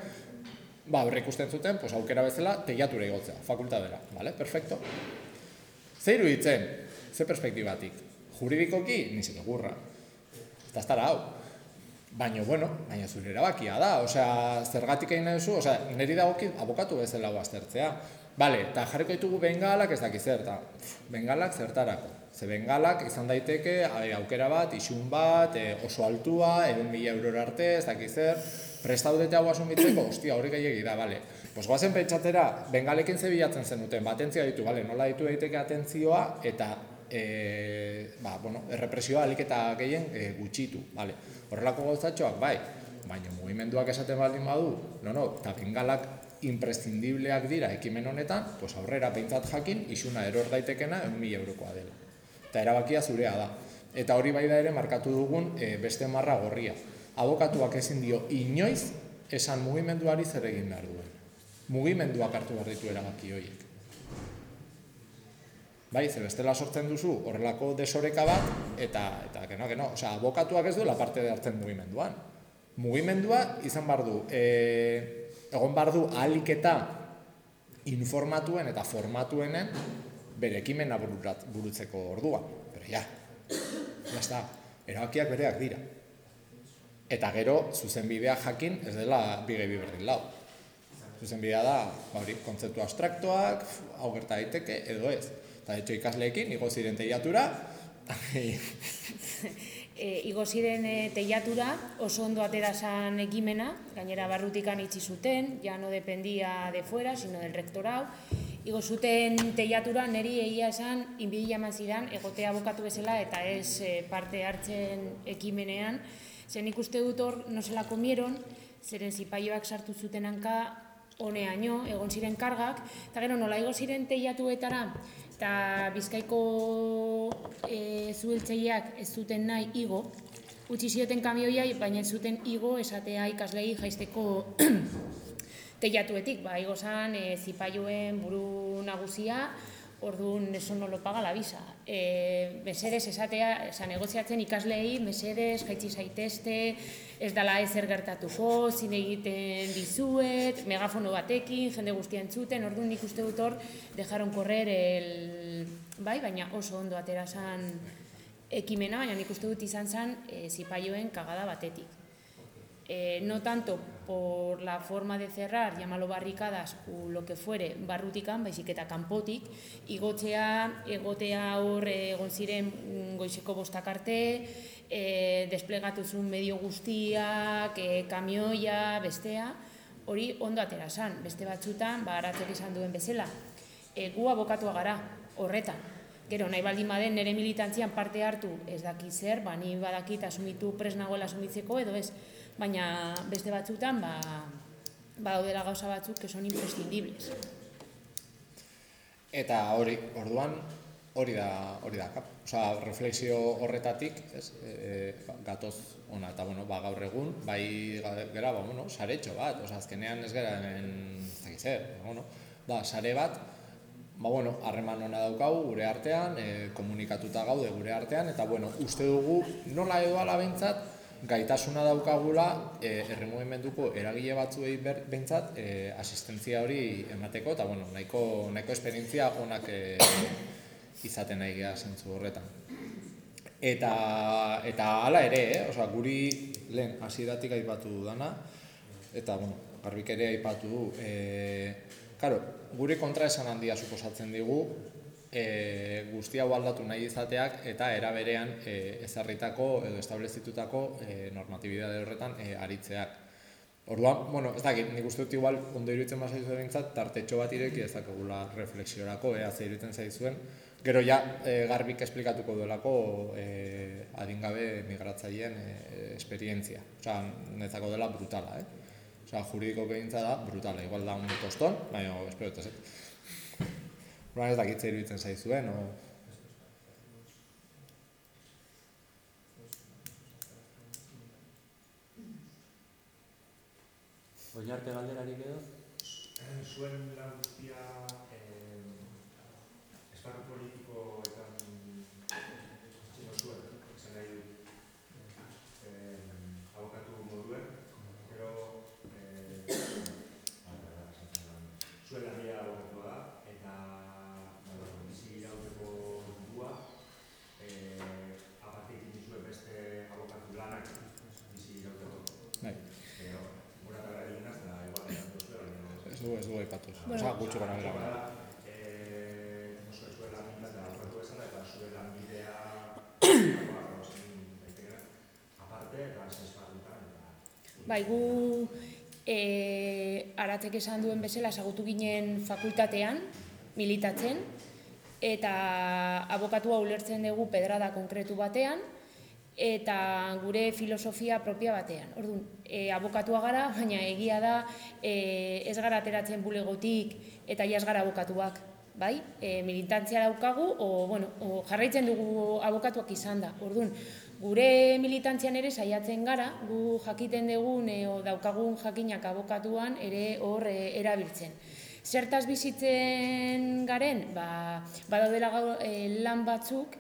ba, ikusten zuten, pues, aukera bezala, teiatura igotzea, fakultadera, vale? Perfecto. Ze iruditzen, ze perspektibatik, juridikoki, nizete gurra, eta ez hau. Baina, bueno, baina zure erabakia da, osea, zergatik egin duzu, osea, niri dagokit abokatu bezala aztertzea. Bale, eta jarriko ditugu bengalak ez dakiz zer, eta bengalak zertarako. Ze bengalak izan daiteke aukera bat, isun bat, e, oso altua, egun mila euror arte, ez dakiz zer, prestaudete hau asumitzeko, ostia, hori gehiagi da, bale. Pues guazen pentsatera, bengalekin zebilatzen zen duten, ba, atentzioa ditu, bale, nola ditu daiteke atentzioa, eta e, ba, bueno, errepresioa alik eta gehien e, gutxitu, bale. Horrelako gauzatxoak, bai, baina mugimenduak esaten baldin badu, no, no, eta bengalak imprescindibleak dira ekimen honetan, pues aurrera peintzat jakin, isuna eror daitekena, egun mila eurokoa dela eta erabakia zurea da. Eta hori bai da ere markatu dugun e, beste marra gorria. Abokatuak ezin dio inoiz esan mugimenduari zer egin behar duen. mugimenduak hartu behar ditu erabaki horiek. Bai, ze bestela sortzen duzu horrelako desoreka bat, eta, eta geno, geno, osea, abokatuak ez duela parte de hartzen mugimenduan. Mugimendua izan behar du, e, egon behar du ahalik eta informatuen eta formatuenen bere ekimena burutzeko ordua. Pero ja, ja está, erabakiak bereak dira. Eta gero, zuzenbidea jakin ez dela bige biberdin lau. Zuzenbidea da, ba hori, kontzeptu abstraktuak, hau gerta daiteke, edo ez. Eta etxo ikasleekin, igo ziren teiatura, *laughs* e, igo ziren e, teiatura, oso ondo atera zan ekimena, gainera barrutikan itxi zuten, ja no dependia de fuera, sino del rektorau, Igo zuten teiatura neri egia esan inbidia eman zidan egotea bokatu bezala eta ez e, parte hartzen ekimenean. Zen ikuste dut hor, no se la comieron, zeren zipaioak sartu zuten hanka honeaino, egon ziren kargak, eta gero nola igo ziren teiatuetara, eta bizkaiko e, zueltzeiak ez zuten nahi igo, utzi zioten kamioia, baina ez zuten igo esatea ikaslei jaisteko *clears throat* teiatuetik, ba, igozan e, eh, zipaioen buru nagusia, orduan eso no lo paga la visa. E, mesedes esatea, esan negoziatzen ikaslei, mesedes, jaitsi zaitezte, ez dala ezer gertatuko, zin egiten dizuet, megafono batekin, jende guztia entzuten, orduan nik uste dut hor, dejaron korrer el... Bai, baina oso ondo atera ekimena, baina nik uste dut izan zen e, zipaioen kagada batetik. Eh, no tanto por la forma de cerrar, llámalo barricadas o lo que fuere, barrutikan, baizik eta kanpotik, igotzea, egotea hor egon ziren goizeko bostak arte, e, desplegatuzun medio guztiak, e, kamioia, bestea, hori ondo atera san, beste batzutan, ba, aratzek izan duen bezala. E, gu abokatua gara, horretan. Gero, nahi baldin baden, nire militantzian parte hartu ez daki zer, ba, ni badakit asumitu presnagoela asumitzeko, edo ez, baina beste batzutan ba ba daudela gauza batzuk que son imprescindibles. Eta hori, orduan hori da, hori da. Osea, reflexio horretatik, ez, e, gatoz ona eta bueno, ba gaur egun bai gera ba bueno, saretxo bat, osea azkenean ez gera en zer, bueno, ba sare bat Ba, bueno, harreman ona daukagu gure artean, e, komunikatuta gaude gure artean, eta, bueno, uste dugu nola edo ala gaitasuna daukagula e, erremugimenduko eragile batzuei behintzat e, asistentzia hori emateko eta bueno, nahiko, nahiko esperientzia onak e, izaten nahi geha zentzu horretan. Eta, eta hala ere, eh? Osa, guri lehen hasieratik aipatu dudana, eta bueno, garbik ere aipatu du. E, karo, guri kontra esan handia suposatzen digu, e, guztia aldatu nahi izateak eta era berean e, ezarritako edo establezitutako e, normatibidade horretan e, aritzeak. Orduan, bueno, ez dakit, nik uste dut igual ondo iruditzen basa izuen bintzat, tartetxo bat ireki ezakegula refleksiorako, ea ze iruditzen zaizuen. Gero ja, e, garbik esplikatuko duelako e, adingabe migratzaileen e, esperientzia. Osa, nezako dela brutala, eh? Osa, juridiko behintza da, brutala. Igual da un toston, baina, espero, ez Ba ez dakit iruditzen zaizuen, o... Oinarte galderarik edo? Zuen lan guztia eh, esparru politiko eta txino zuen, esan nahi dut eh, abokatu moduen, pero eh, zuen lan abokatua da, eta bizi irauteko dua, eh, aparte egin dizue beste abokatu lanak bizi irauteko. Bai. Pero, gura eta gara eginaz, da igual esan duzu, baina Ez du, ez du aipatu. Bueno. Osa, gutxo gara gara. Eh, oso zuen lan bidea eta aurretu bezala eta zuen lan bidea aparte eta esparrutan eta Bai, gu e, aratzek esan duen bezala ezagutu ginen fakultatean, militatzen, eta abokatua ulertzen dugu pedrada konkretu batean, eta gure filosofia propia batean. Orduan, e, abokatua gara, baina egia da e, ez gara ateratzen bulegotik eta iaz gara abokatuak. bai? E, militantzia daukagu, o, bueno, o jarraitzen dugu abokatuak izan da. Orduan, gure militantzian ere saiatzen gara, gu jakiten dugun e, o daukagun jakinak abokatuan ere hor e, erabiltzen. Zertaz bizitzen garen, ba, badaudela e, lan batzuk,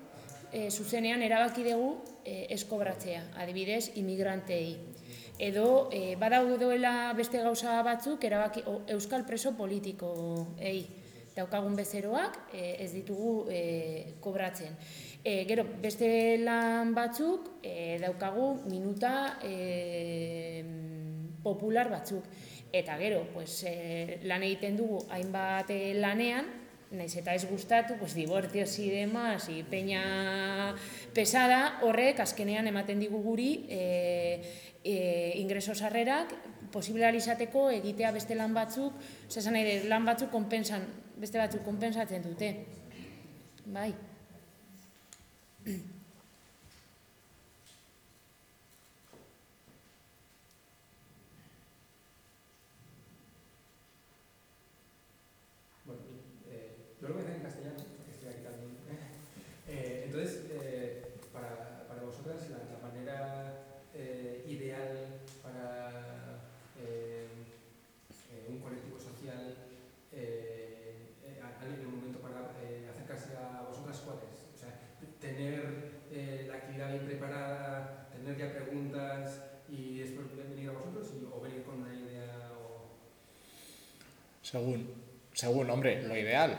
e, zuzenean erabaki dugu e, eskobratzea, adibidez, imigrantei. Edo, e, badauduela beste gauza batzuk, erabaki, o, euskal preso politiko, ei, daukagun bezeroak, e, ez ditugu e, kobratzen. E, gero, beste lan batzuk, e, daukagu minuta e, popular batzuk. Eta gero, pues, e, lan egiten dugu hainbat lanean, naiz eta ez gustatu, pues divorcios y demás y peña pesada, horrek azkenean ematen digu guri e, e, ingreso sarrerak posibilizateko egitea beste lan batzuk, esan nahi lan batzuk konpensan, beste batzuk konpensatzen dute. Bai. Según, según, hombre, lo ideal,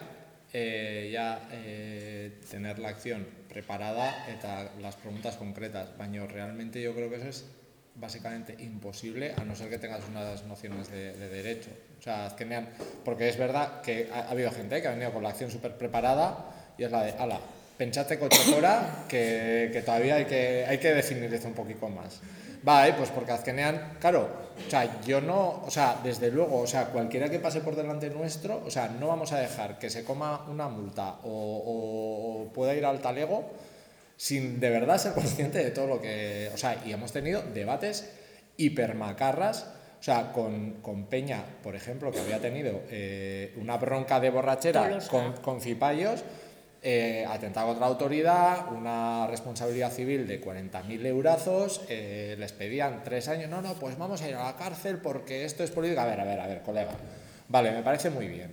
eh, ya eh, tener la acción preparada eta las preguntas concretas, baño realmente yo creo que eso es básicamente imposible a no ser que tengas unas nociones de, de derecho. O sea, azkenean, porque es verdad que ha, ha habido gente que ha venido con la acción súper preparada y es la de, ala, penchate cochotora que, que todavía hay que, hay que definir eso un poquito más. Bai, pues porque azkenean, claro, o sea, yo no, o sea, desde luego, o sea, cualquiera que pase por delante nuestro, o sea, no vamos a dejar que se coma una multa o, o, o pueda ir al talego sin de verdad ser consciente de todo lo que, o sea, y hemos tenido debates hipermacarras, o sea, con, con Peña, por ejemplo, que había tenido eh, una bronca de borrachera con, con cipayos, eh, atentado contra la autoridad, una responsabilidad civil de 40.000 eurazos, eh, les pedían tres años, no, no, pues vamos a ir a la cárcel porque esto es política. A ver, a ver, a ver, colega. Vale, me parece muy bien,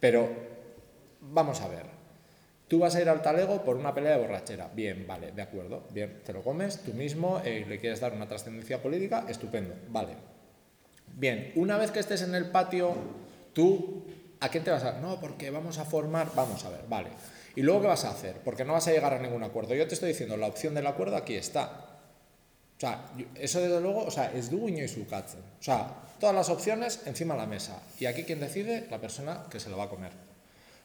pero vamos a ver. Tú vas a ir al talego por una pelea de borrachera. Bien, vale, de acuerdo. Bien, te lo comes tú mismo y eh, le quieres dar una trascendencia política, estupendo, vale. Bien, una vez que estés en el patio, tú, ¿a quién te vas a...? No, porque vamos a formar... Vamos a ver, vale. ¿Y luego qué vas a hacer? Porque no vas a llegar a ningún acuerdo. Yo te estoy diciendo, la opción del acuerdo aquí está. O sea, eso desde luego, o sea, es dueño y su cacho. O sea, todas las opciones encima de la mesa. Y aquí quien decide, la persona que se lo va a comer.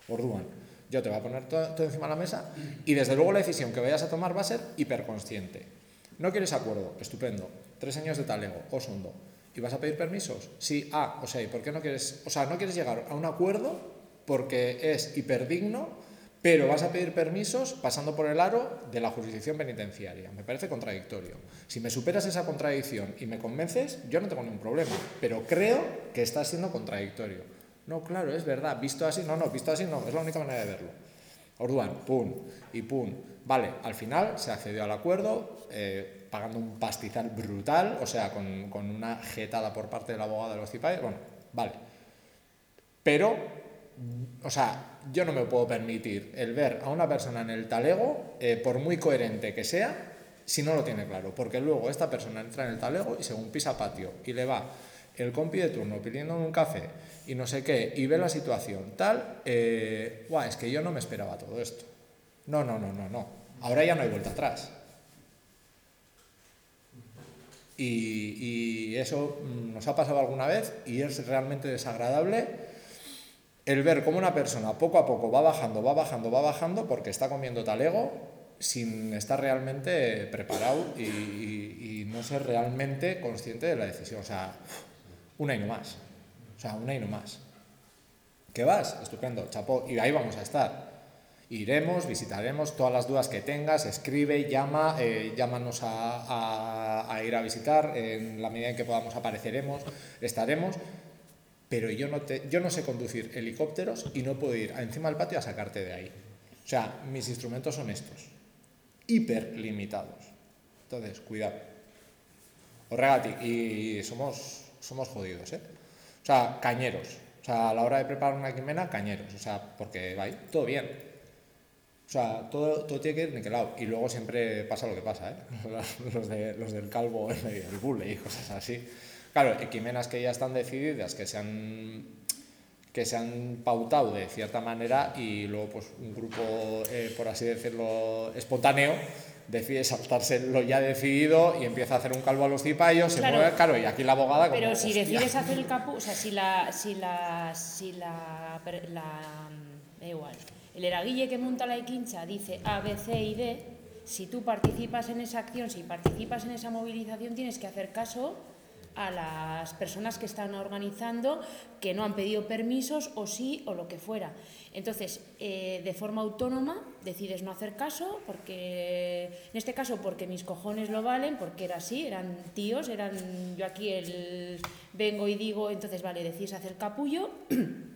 Orduan, yo te voy a poner todo, todo encima de la mesa y desde luego la decisión que vayas a tomar va a ser hiperconsciente. ¿No quieres acuerdo? Estupendo. Tres años de talego, o sondo. ¿Y vas a pedir permisos? Sí, ah, o sea, ¿y por qué no quieres, o sea, no quieres llegar a un acuerdo porque es hiperdigno pero vas a pedir permisos pasando por el aro de la jurisdicción penitenciaria. Me parece contradictorio. Si me superas esa contradicción y me convences, yo no tengo ningún problema, pero creo que está siendo contradictorio. No, claro, es verdad, visto así, no, no, visto así no, es la única manera de verlo. Orduan, pum, y pum. Vale, al final se accedió al acuerdo, eh, pagando un pastizal brutal, o sea, con, una jetada por parte del abogado de los cipayes, bueno, vale. Pero, o sea, yo no me puedo permitir el ver a una persona en el talego, eh, por muy coherente que sea, si no lo tiene claro. Porque luego esta persona entra en el talego y según pisa patio y le va el compi de turno pidiendo un café y no sé qué, y ve la situación tal, eh, es que yo no me esperaba todo esto. No, no, no, no, no. Ahora ya no hay vuelta atrás. Y, y eso mm, nos ha pasado alguna vez y es realmente desagradable el ver cómo una persona poco a poco va bajando, va bajando, va bajando porque está comiendo talego sin estar realmente preparado y, no ser realmente consciente de la decisión. O sea, una y no más. O sea, una y no más. ¿Qué vas? Estupendo, chapó. Y ahí vamos a estar. Iremos, visitaremos todas las dudas que tengas, escribe, llama, eh, llámanos a ir a visitar, en la medida en que podamos apareceremos, estaremos pero yo no, te, yo no sé conducir helicópteros y no puedo ir encima del patio a sacarte de ahí. O sea, mis instrumentos son estos, hiper limitados. Entonces, cuidado. Horregatik, y somos, somos jodidos, ¿eh? O sea, cañeros. O sea, a la hora de preparar una quimena, cañeros. O sea, porque va todo bien. O sea, todo, todo tiene que ir niquelado. Y luego siempre pasa lo que pasa, ¿eh? *laughs* Los, de, los del calvo, el bulle y cosas así. Claro, quimenas que ya están decididas, que se han, que se han pautado de cierta manera y luego pues un grupo, eh, por así decirlo, espontáneo, decide saltarse lo ya decidido y empieza a hacer un calvo a los cipayos, Claro. se mueve, claro, y aquí la abogada como, Pero si "Hostia". decides hacer el capu, o sea, si la, si la, si la, la, da igual, el eragille que monta la equincha dice A, B, C y D, si tú participas en esa acción, si participas en esa movilización, tienes que hacer caso a las personas que están organizando, que no han pedido permisos o sí o lo que fuera. Entonces, eh, de forma autónoma decides no hacer caso, porque en este caso porque mis cojones lo valen, porque era así, eran tíos, eran yo aquí el vengo y digo, entonces vale, decides hacer capullo. *clears throat*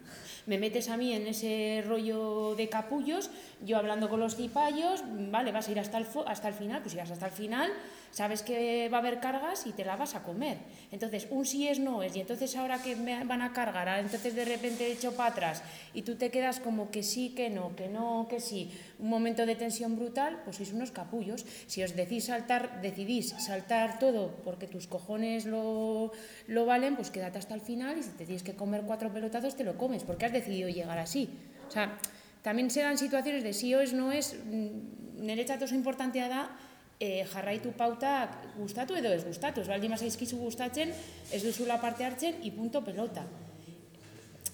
me metes a mí en ese rollo de capullos, yo hablando con los cipayos, vale, vas a ir hasta el, hasta el final, pues irás hasta el final, sabes que va a haber cargas y te la vas a comer. Entonces, un sí es no es, y entonces ahora que me van a cargar, ahora entonces de repente he hecho para atrás, y tú te quedas como que sí, que no, que no, que sí, un momento de tensión brutal, pues sois unos capullos. Si os decís saltar, decidís saltar todo porque tus cojones lo, lo valen, pues quédate hasta el final y si te tienes que comer cuatro pelotazos te lo comes, porque has decidido llegar así. O sea, también se dan situaciones de sí o es no es, mm, niretzat oso importantea da, e, jarraitu pautak gustatu edo ez gustatu. Ez baldin bazaizkizu gustatzen, ez duzula parte hartzen, y punto pelota.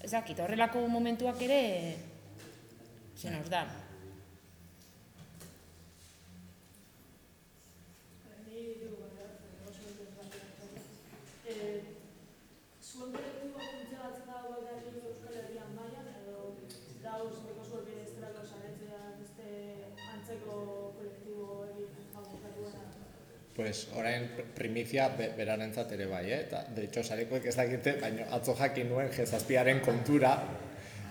Ez dakit, horrelako momentuak ere se nos da. Zuen kolektibo funtzionatzen da bakarrik Euskal Herrian mailan edo dauz beko zuen bide estrako saretzea beste antzeko kolektibo egin agokatuena. Pues orain pr- primizia be, berarentzat ere bai, eh? Eta, de hecho, sarekoek ez dakite, baina atzo jakin nuen jezazpiaren kontura,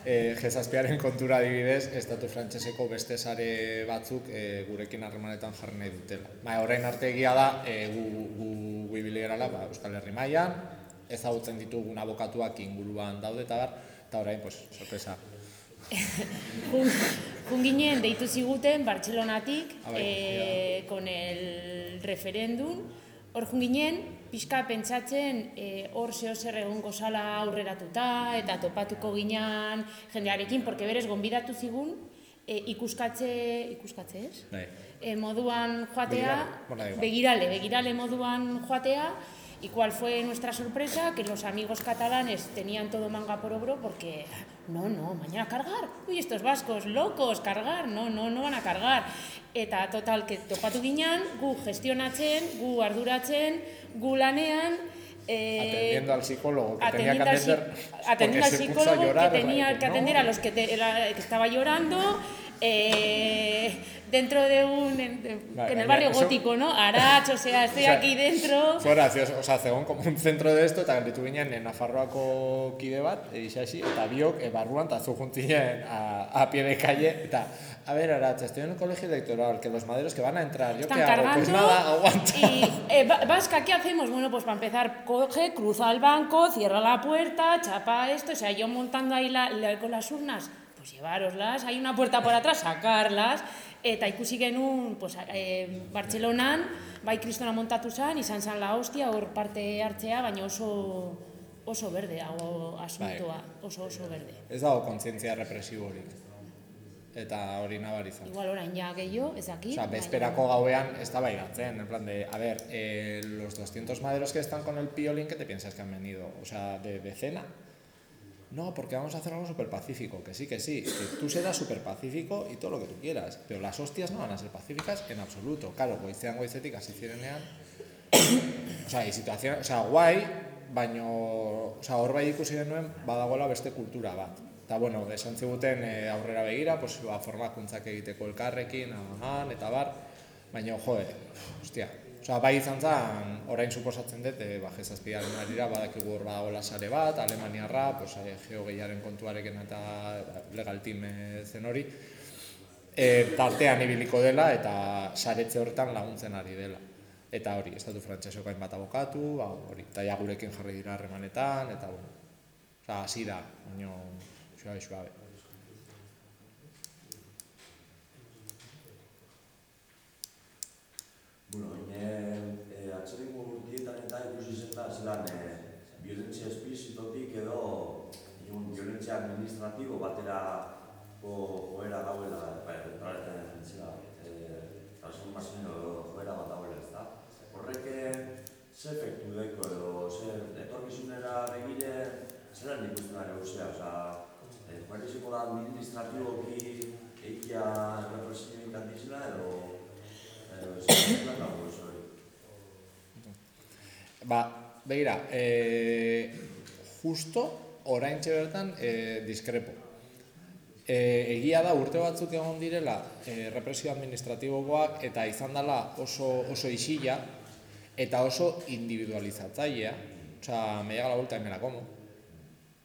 eh, jezazpiaren kontura adibidez, estatu frantseseko beste sare batzuk eh, gurekin harremanetan jarri nahi dutela. Ba, orain arte egia da, eh, gu, gu, gu garala, ba, Euskal Herri mailan, ezagutzen ditugun abokatuak inguruan daude eta bar, eta orain, pues, sorpresa. *laughs* Jun, ginen deitu ziguten Bartzelonatik eh, con el referendum. Hor ginen, pixka pentsatzen eh, hor zeo zer egongo zala aurreratuta eta topatuko ginen jendearekin, porque berez gonbidatu zigun eh, ikuskatze, ikuskatze ez? Eh, moduan joatea, begirale, begirale moduan joatea, y cuál fue nuestra sorpresa, que los amigos catalanes tenían todo manga por obro porque, no, no, mañana cargar, uy, estos vascos, locos, cargar, no, no, no van a cargar. Eta total, que topatu ginen, gu gestionatzen, gu arduratzen, gu lanean, eh, Atendiendo al psicólogo que tenía que atendiendo al atender, psi- atendiendo al psicólogo llorar, que tenía que atender a los que, te- la- que estaba llorando eh, dentro de un en, de- Vale, en el barrio eso- gótico, ¿no? Arach, o sea, *laughs* estoy O sea, aquí dentro. Fue gracioso, o sea, zegoen como un centro de esto, eta gelditu ginen Nafarroako kide bat, edixaxi, eta biok e, barruan, eta zu juntinen a, a pie de calle, eta, a ver, Aratz, estoy en el colegio electoral, que los maderos que van a entrar, ¿yo Están qué hago? Pues nada, aguanta. Y, eh, Va- Vasca, ¿qué hacemos? Bueno, pues para empezar, coge, cruza el banco, cierra la puerta, chapa esto, o sea, yo montando ahí la, la- con las urnas, pues llevároslas, hay una puerta por atrás, sacarlas, eta ikusi genuen, pues, eh, Bartzelonan, bai kristona montatu zen, izan zen la hostia, hor parte hartzea, baina oso oso berde hau asuntoa, oso oso berde. Ez dago kontzientzia represiborik. Eta hori nabarizan. Igual orain ja gehiago, ez dakit. O sea, baina- bezperako gauean eztabaidatzen, en plan de, a ver, eh, los 200 maderos que están con el piolín, ¿qué te piensas que han venido? O sea, de, de cena. No, porque vamos a hacer algo súper pacífico, que sí, que sí, que tú serás súper pacífico y todo lo que tú quieras, pero las hostias no van a ser pacíficas en absoluto. Claro, goizean goizetik hasi zirenean, *coughs* o sea, situación, o sea, guai, baino, o sea, hor bai ikusi genuen badagoela beste kultura bat. Eta, bueno, esan ziguten eh, aurrera begira, pues, ba, formakuntzak egiteko elkarrekin, han, eta bar, baina, jo, eh, Osea, bai izan zen, orain suposatzen dut, e, ba, jezazpiaren arira, badakigu hor badagoela sare bat, Alemaniarra, pues, e, geogeiaren kontuarekin eta legal team e, zen hori, e, tartean ibiliko dela eta saretze horretan laguntzen ari dela. Eta hori, estatu frantseseko hainbat abokatu, ba, hori, eta ja gurekin jarri dira harremanetan, eta bueno, osea, hasi da, baino, suabe, suabe. Bueno, ine, e, atxeriko urtietan eta ikusi zenta zelan e, violentzia esplizitotik edo violentzia administratibo batera joera dauela, ba, e, zera, e, transformazio joera bat dauela, ez da? Horrek ze efektu deko edo ze etorkizunera begire zelan ikusten ari guzea, oza, joeriziko da administratiboki eikia represionik handizela edo Ba, begira, e, justo orain bertan e, diskrepo. E, egia da urte batzuk egon direla e, represio administratibokoak eta izan dela oso, oso isila eta oso individualizatzailea. Osa, me llega la vuelta y me la como.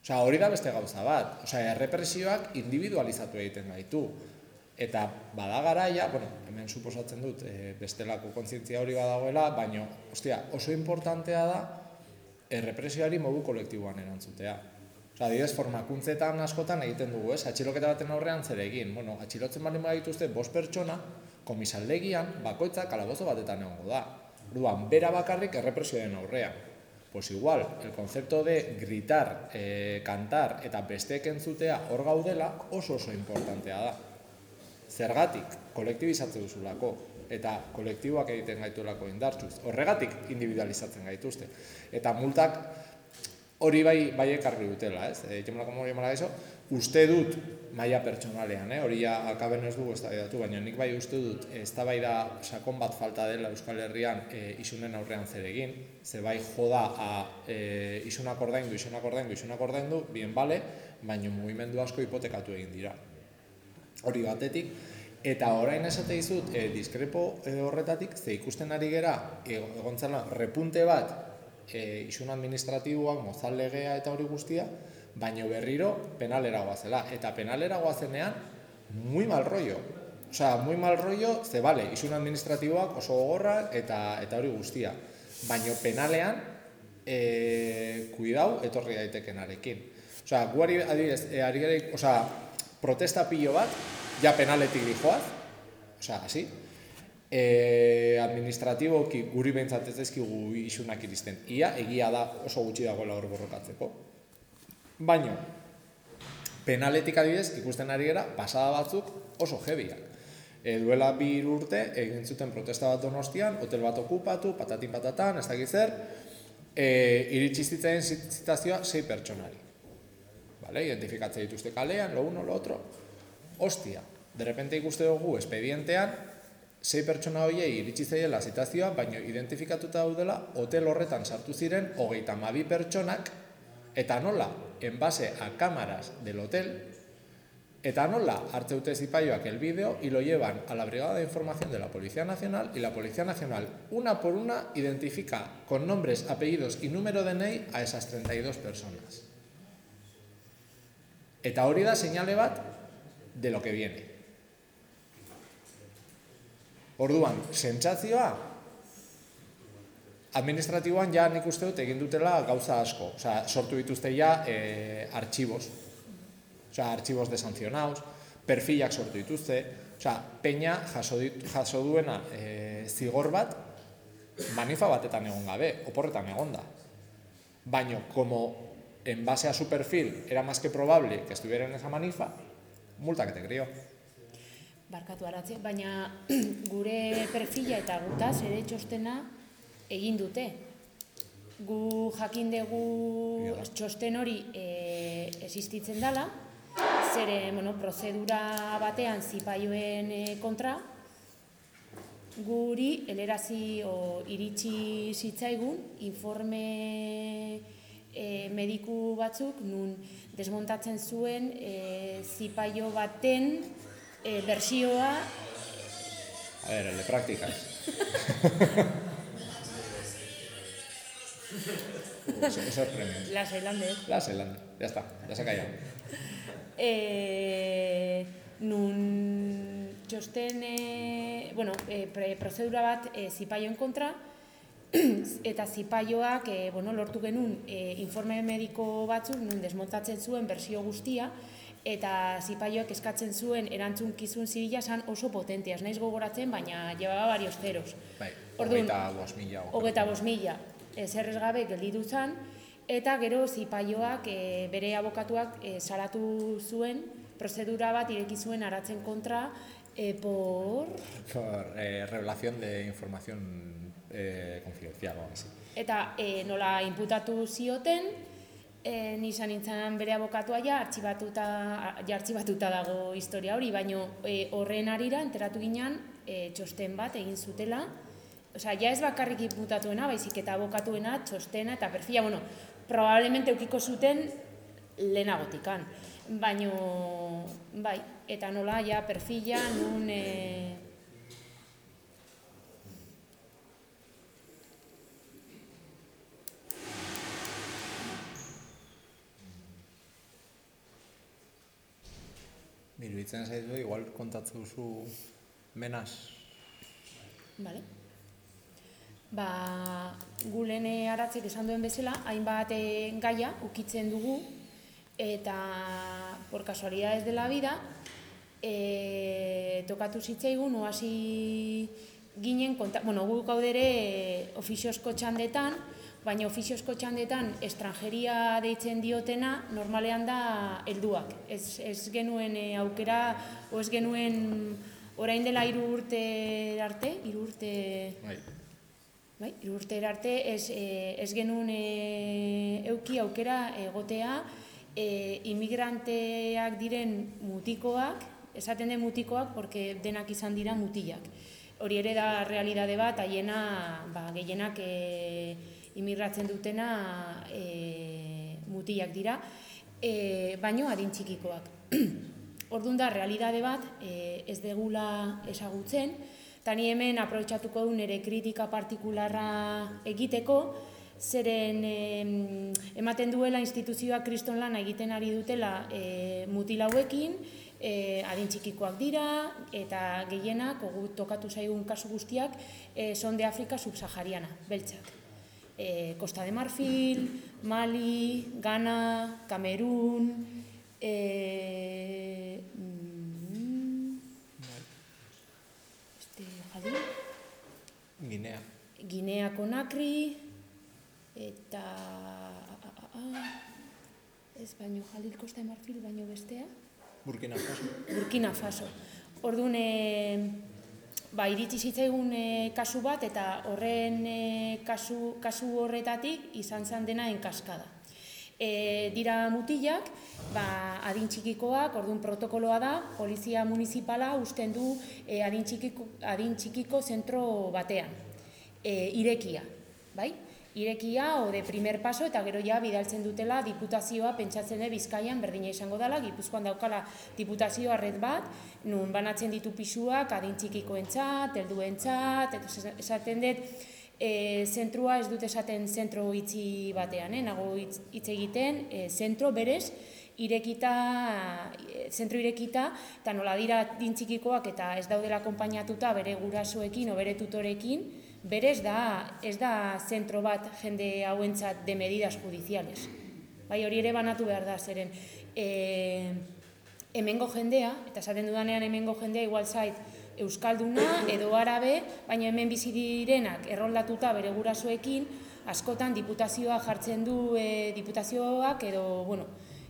Osa, hori da beste gauza bat. Osa, errepresioak individualizatu egiten gaitu. Eta bada garaia, bueno, hemen suposatzen dut e, bestelako kontzientzia hori badagoela, baina ostia, oso importantea da errepresioari modu kolektiboan erantzutea. Osa, adibidez, formakuntzetan askotan egiten dugu, ez? Atxiloketa baten aurrean zer egin. Bueno, atxilotzen bali dituzte bost pertsona, komisaldegian, bakoitza kalabozo batetan egongo da. Orduan, bera bakarrik errepresioaren aurrean. Pues igual, el concepto de gritar, eh, kantar eta besteek entzutea hor gaudela oso oso importantea da zergatik kolektibizatzen duzulako eta kolektiboak egiten gaituelako indartuz. Horregatik individualizatzen gaituzte. Eta multak hori bai bai ekarri dutela, ez? Eh, Jomela como llamar eso? Uste dut maila pertsonalean, eh? Hori ja akaben ez dugu eztabaidatu, baina nik bai uste dut eztabaida sakon bat falta dela Euskal Herrian e, isunen aurrean zer egin, ze bai joda a e, isunak ordaindu, isunak ordaindu, isunak ordaindu, bien bale, baina mugimendu asko hipotekatu egin dira hori batetik, eta orain esate dizut e, diskrepo e, horretatik, ze ikusten ari gera, e, egon repunte bat, e, isun administratiboak, mozal legea eta hori guztia, baino berriro penalera guazela. Eta penalera guazenean, muy mal rollo. Osea, muy mal rollo, ze bale, isun administratiboak oso gogorra eta eta hori guztia. Baino penalean, e, kuidau, etorri daitekenarekin. Osea, guari adibidez, e, ari osea, protesta pilo bat, ja penaletik dijoaz, osea, hasi, e, administratiboki guri behintzat ez dezkigu isunak iristen. Ia, egia da oso gutxi dagoela hor borrokatzeko. Baina, penaletik adibidez, ikusten ari gara, pasada batzuk oso jebiak. E, duela bi urte, egin zuten protesta bat donostian, hotel bat okupatu, patatin patatan, ez dakiz zer, e, iritsi zitzen zitazioa sei pertsonari. ¿vale? Identifikatzen dituzte kalean, lo uno, lo otro. Ostia, de repente ikuste dugu espedientean, sei pertsona hoiei iritsi zaiela zitazioa, baina identifikatuta daudela hotel horretan sartu ziren hogeita mabi pertsonak, eta nola, en base a cámaras del hotel, eta nola, hartze dute zipaioak el vídeo y lo llevan a la Brigada de Información de la Policía Nacional y la Policía Nacional, una por una, identifica con nombres, apellidos y número de NEI a esas 32 personas. Eta hori da seinale bat de lo que viene. Orduan, sentsazioa administratiboan ja nik uste dut egin dutela gauza asko. Osea, sortu dituzte ja eh archivos. Osea, archivos de sancionados, perfilak sortu dituzte. Osea, peña jaso, dit, jaso duena eh zigor bat manifa batetan egon gabe, oporretan egonda. Baino, como en base a su perfil era más que probable que estuviera en esa manifa, multa que te crió. Barkatu aratze, baina *clears throat* gure perfila eta gutaz ere txostena egin dute. Gu jakin dugu txosten hori e, existitzen dela, zere bueno, prozedura batean zipaioen e, kontra, guri elerazi o iritsi zitzaigun informe e, mediku batzuk nun desmontatzen zuen e, zipaio baten e, bersioa A ver, el de prácticas. *laughs* Eso, esos premios. La Zelandek. La Zelanda, ya está, ya se ha callado. E, nun txosten, e, bueno, e, pre, prozedura bat e, zipaioen kontra, *clears throat* eta zipaioak e, bueno, lortu genuen e, informe mediko batzuk nun desmontatzen zuen bersio guztia, eta zipaioak eskatzen zuen erantzunkizun zibila zan oso potentea, naiz gogoratzen, baina llevaba varios zeros. Bai, Orduan, hogeita bost mila. Hogeta bost mila, zerrez gabe gelditu zen, eta gero zipaioak e, bere abokatuak e, salatu zuen, prozedura bat ireki zuen aratzen kontra, e, por... Por eh, revelación de información eh, confidencial o así. Eta e, nola inputatu zioten, e, nizan nintzen bere abokatua ja, artxibatuta, ja artxibatuta dago historia hori, baino e, horren arira enteratu ginen e, txosten bat egin zutela, Osea, ja ez bakarrik inputatuena, baizik eta abokatuena, txostena eta perfila, bueno, probablemente eukiko zuten lehenagotikan. Baino, bai, eta nola, ja, perfila, nun... E, Iruditzen zaitu, igual kontatzu duzu menaz. Vale. Ba, gulene aratzek esan duen bezala, hainbat eh, gaia ukitzen dugu, eta por casualidades de la vida, e, tokatu zitzaigun, oasi ginen, konta, bueno, gu gaudere e, ofiziozko txandetan, baina ofiziozko txandetan estrangeria deitzen diotena normalean da helduak. Ez, ez genuen e, aukera, o ez genuen orain dela hiru urte arte, hiru urte Bai. Bai, hiru urte arte ez, e, ez genuen e, euki aukera egotea e, imigranteak diren mutikoak, esaten den mutikoak porque denak izan dira mutilak. Hori ere da realidade bat, haiena ba, gehienak e, imigratzen dutena e, mutilak dira, e, baino adin txikikoak. *clears throat* Orduan da, realidade bat e, ez degula ezagutzen, eta ni hemen aprobetsatuko du nire kritika partikularra egiteko, zeren em, ematen duela instituzioak kriston lana egiten ari dutela e, mutil hauekin, e, adin txikikoak dira, eta gehienak, ogu tokatu zaigun kasu guztiak, e, son de Afrika subsahariana, beltzak. E, Costa de Marfil, Mali, Ghana, Kamerun, e, mm, este, Guinea. Guinea Konakri, eta... a, a, a, ez baino Jalil Costa de Marfil, baino bestea. Burkina Faso. Burkina Faso. Orduan, e, ba, iritsi zitzaigun e, kasu bat, eta horren e, kasu, kasu horretatik izan zen dena enkaskada. E, dira mutilak, ba, adin txikikoak, orduan protokoloa da, polizia municipala usten du e, adin, txikiko, adin txikiko zentro batean, e, irekia, bai? Irekia o de primer paso eta gero ja bidaltzen dutela diputazioa pentsatzen dut Bizkaian berdina izango dela, Gipuzkoan daukala diputazioa red bat, nun banatzen ditu pisuak adin txikikoentzat, helduentzat, eta esaten dut e, zentrua ez dut esaten zentro itzi batean, eh? nago hitz egiten, e, zentro berez, irekita, e, zentro irekita, eta nola dira dintxikikoak eta ez daudela konpainatuta bere gurasoekin o bere tutorekin, berez da, ez da zentro bat jende hauentzat de medidas judiciales. Bai, hori ere banatu behar da, zeren e, hemengo jendea, eta esaten dudanean hemengo jendea igual zait, Euskalduna edo arabe, baina hemen bizi direnak erroldatuta bere gurasoekin, askotan diputazioa jartzen du e, diputazioak edo, bueno,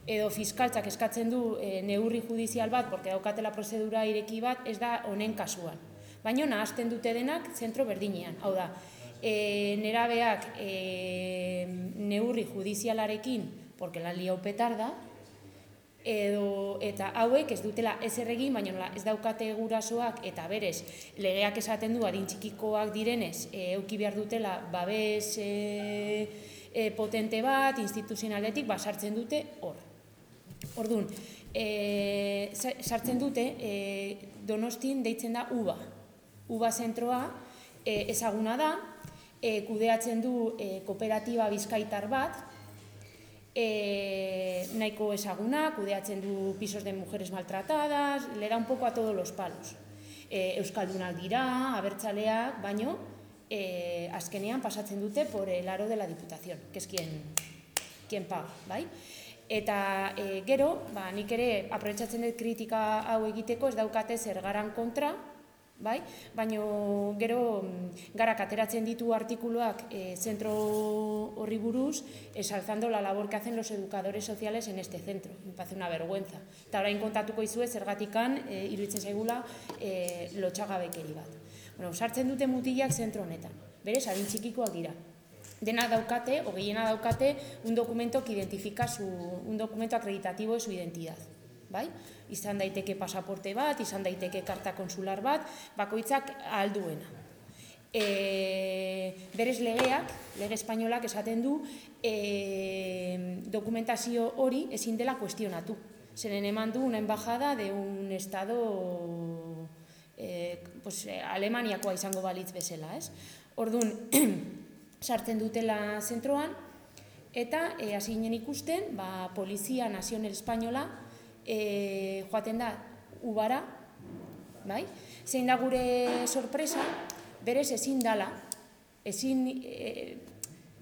edo fiskaltzak eskatzen du e, neurri judizial bat, porque daukatela prozedura ireki bat, ez da honen kasuan. Baina nahazten dute denak zentro berdinean. Hau da, e, nerabeak e, neurri judizialarekin, porque lan liau petarda, edo eta hauek ez dutela ez erregin, baina nola, ez daukate gurasoak eta berez legeak esaten du adin txikikoak direnez e, euki behar dutela babes e, e, potente bat, instituzionaletik, ba, sartzen dute hor. Orduan, e, sartzen dute e, donostin deitzen da UBA. UBA zentroa e, ezaguna da, e, kudeatzen du e, kooperatiba bizkaitar bat, e, nahiko ezaguna, kudeatzen du pisos de mujeres maltratadas, le da un poco a todos los palos. E, Euskaldunak dira, abertzaleak, baino, e, azkenean pasatzen dute por el aro de la diputación, que es quien, quien paga, bai? Eta e, gero, ba, nik ere aprobetsatzen dut kritika hau egiteko ez daukate zer garan kontra, bai? Baino gero mm, garak ateratzen ditu artikuluak e, zentro horri buruz, esalzando la labor que hacen los educadores sociales en este centro. Me parece una vergüenza. Eta orain kontatuko izue zergatikan e, iruditzen zaigula e, lotxagabekeri bat. Bueno, sartzen dute mutilak zentro honetan. Berez, adin txikikoak dira. Dena daukate, o gehiena daukate, un documento que identifica su, un documento acreditativo de su identidad. Bai? Izan daiteke pasaporte bat, izan daiteke karta konsular bat, bakoitzak alduena. E, berez legeak, lege espainolak esaten du, e, dokumentazio hori ezin dela kuestionatu. Zeren eman du una embajada de un estado e, pues, Alemaniakoa izango balitz bezala, ez? Orduan, *clears throat* sartzen dutela zentroan, eta e, hasi ginen ikusten, ba, Polizia Nazional Espainola e, joaten da ubara, bai? Zein da gure sorpresa, berez ezin dala, ezin, e,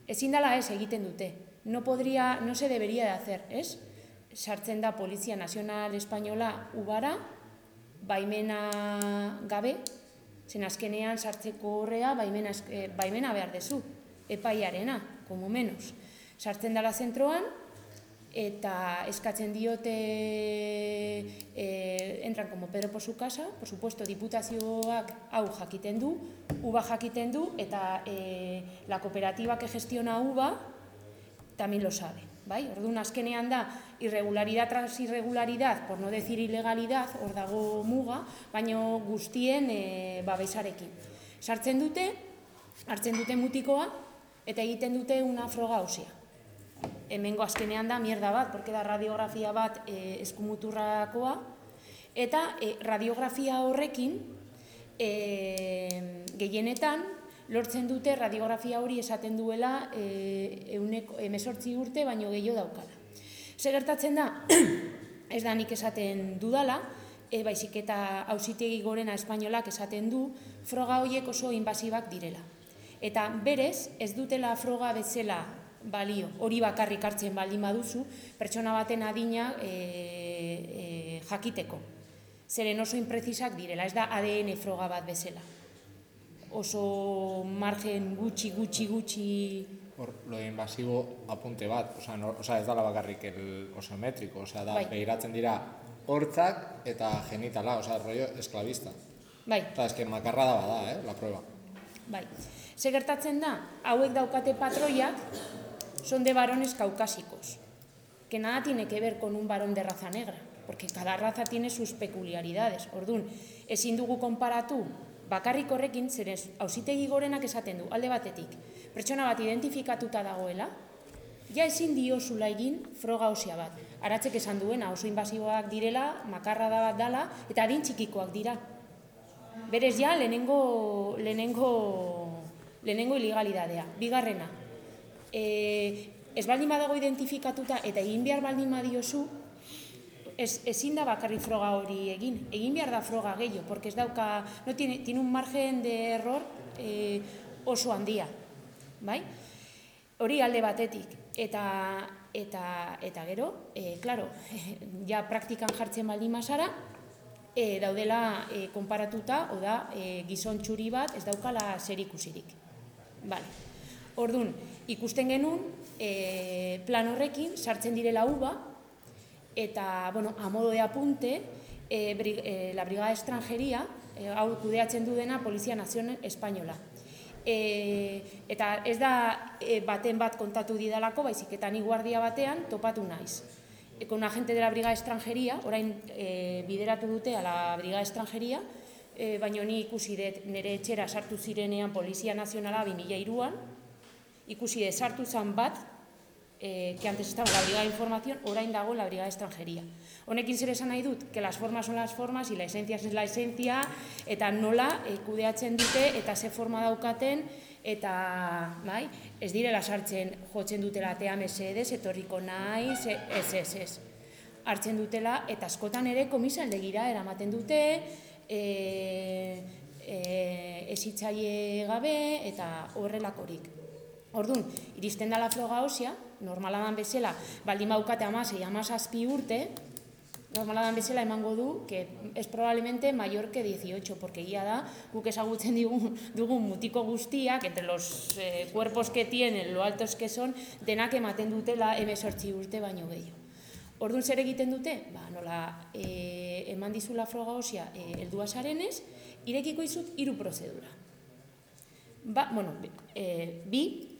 ezin dala ez egiten dute. No, podría, no se debería de hacer, ez? Sartzen da Polizia Nazional Espainola ubara, baimena gabe, zen azkenean sartzeko horrea baimena, eh, baimena behar dezu epaiarena, como menos. Sartzen dala zentroan, eta eskatzen diote e, entran como Pedro por su casa, por supuesto, diputazioak hau jakiten du, UBA jakiten du, eta e, la cooperativa que gestiona UBA también lo sabe. Bai? Orduan azkenean da irregularidad tras irregularidad, por no decir ilegalidad, hor dago muga, baino guztien e, babesarekin. Sartzen dute, hartzen dute mutikoa, eta egiten dute una froga hausia. Hemengo azkenean da mierda bat, porque da radiografia bat e, eskumuturrakoa, eta e, radiografia horrekin e, gehienetan lortzen dute radiografia hori esaten duela e, euneko, emesortzi urte baino gehiago daukala. Zer gertatzen da, *clears throat* ez da nik esaten dudala, e, baizik eta hausitegi gorena espainolak esaten du, froga horiek oso invasibak direla eta berez ez dutela froga bezala balio, hori bakarrik hartzen baldin baduzu, pertsona baten adina e, e, jakiteko. Zeren oso inprezisak direla, ez da ADN froga bat bezala. Oso margen gutxi, gutxi, gutxi... Hor, lo invasibo apunte bat, oza, no, oza, ez dala bakarrik el oso metriko, oza, da, bai. behiratzen dira hortzak eta genitala, oza, rollo esklabista. Bai. Eta eske makarra da bada, eh, la prueba. Bai. Ze gertatzen da, hauek daukate patroiak, son de varones caucásicos, que nada tiene que ver con un varón de raza negra, porque cada raza tiene sus peculiaridades. Ordun, ezin dugu konparatu bakarrik horrekin, zeren hausitegi gorenak esaten du, alde batetik, pertsona bat identifikatuta dagoela, ja ezin diozula egin froga osia bat. Aratzek esan duena, oso invasiboak direla, makarra da bat dala, eta adin txikikoak dira. Berez ja, lehenengo, lehenengo lehenengo ilegalidadea. Bigarrena, e, ez baldin badago identifikatuta eta egin behar baldin badiozu, ez, ezin da bakarri froga hori egin. Egin behar da froga gehiago, porque ez dauka, no tiene, tiene un margen de error e, oso handia. Bai? Hori alde batetik. Eta, eta, eta gero, e, claro, *laughs* ja praktikan jartzen baldin mazara, e, daudela e, konparatuta, oda e, gizon txuri bat ez daukala zer ikusirik. Vale. Ordun, ikusten genuen e, plan horrekin sartzen direla uba eta, bueno, a modo de apunte, e, bri, e, la Brigada Estrangeria, e, hau kudeatzen du dena Polizia Nazionen Espainola. E, eta ez da e, baten bat kontatu didalako, baizik eta ni guardia batean topatu naiz. E, con agente de la Brigada Estrangeria, orain e, bideratu dute a la Brigada Estrangeria, e, baina ni ikusi dut nire etxera sartu zirenean Polizia Nazionala 2002an, ikusi dut sartu zan bat, eh, que antes estaba la Brigada de Información, orain dago la Brigada de Extranjería. Honekin zer esan nahi dut, que las formas son las formas y la esencia es la esencia, eta nola e, kudeatzen dute eta ze forma daukaten, eta bai, ez direla sartzen jotzen dutela tea mesedez, etorriko naiz, e, ez, ez, ez. Hartzen dutela, eta askotan ere komisaldegira eramaten dute, e, e, ezitzaile gabe eta horrelakorik. Orduan, iristen dala froga osia, normala dan bezala, baldin baukate amasei, amazazpi urte, normala dan bezala emango du, que es probablemente mayor que 18, porque guía da, guk ezagutzen digun, dugun mutiko guztiak, entre los eh, cuerpos que tienen, lo altos que son, denak ematen dutela emesortzi urte baino gehiago. Orduan zer egiten dute? Ba, nola, e, eman dizula froga osia e, eldua sarenez, irekiko izut hiru prozedura. Ba, bueno, e, bi,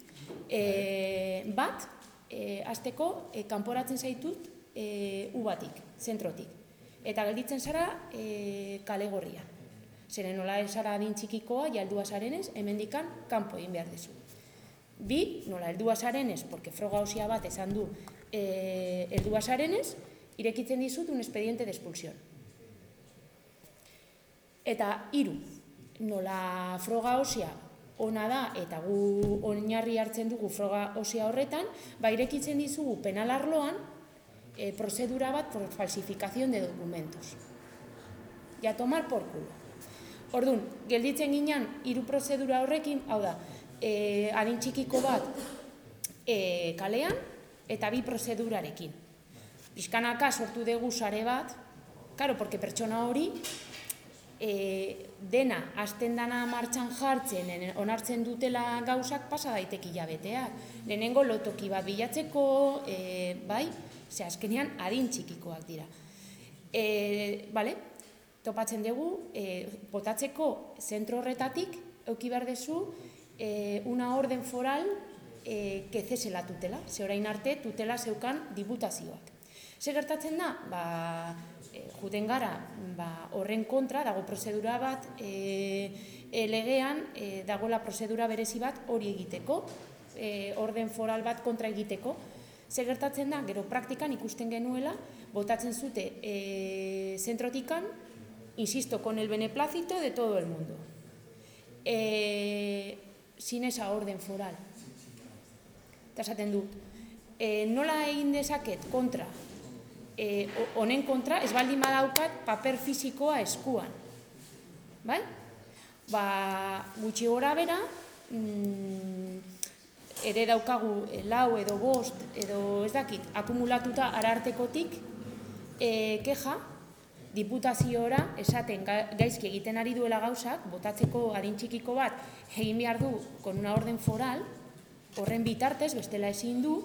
e, bat, e, azteko, e, kanporatzen zaitut e, ubatik, zentrotik. Eta gelditzen zara e, kale gorrian. Zeren nola esara adin txikikoa, jaldua zarenez, hemendikan kanpo egin behar dezu. Bi, nola heldua zarenez, porque froga osia bat esan du eh, heldua zarenez, irekitzen dizut un expediente de expulsión. Eta hiru, nola froga osia ona da eta gu oinarri hartzen dugu froga osia horretan, ba irekitzen dizugu penal arloan e, prozedura bat por falsificación de documentos. Ja tomar por culo. Ordun, gelditzen ginean hiru prozedura horrekin, hau da, e, adin txikiko bat e, kalean eta bi prozedurarekin. Bizkanaka sortu dugu sare bat, karo, porque pertsona hori e, dena hasten dana martxan jartzen, en- onartzen dutela gauzak pasa daiteki jabeteak. Lehenengo lotoki bat bilatzeko, e, bai, ze azkenean adin txikikoak dira. E, bale, topatzen dugu, e, botatzeko zentro horretatik, euki behar dezu, e, una orden foral e, que cese la tutela, ze orain arte tutela zeukan diputazioak. Ze gertatzen da, ba, juten gara ba, horren kontra, dago prozedura bat, e, legean e, dagoela prozedura berezi bat hori egiteko, e, orden foral bat kontra egiteko. Ze gertatzen da, gero praktikan ikusten genuela, botatzen zute e, zentrotikan, insisto, con el beneplácito de todo el mundo. E, sin esa orden foral. Eta esaten du, e, nola egin dezaket kontra, e, honen kontra, ez baldin badaukat paper fisikoa eskuan. Bai? Ba, gutxi gora bera, mm, ere daukagu e, lau edo bost edo ez dakit, akumulatuta arartekotik e, keja, diputaziora esaten ga- gaizki egiten ari duela gauzak, botatzeko txikiko bat egin behar du kon una orden foral, horren bitartez, bestela ezin du,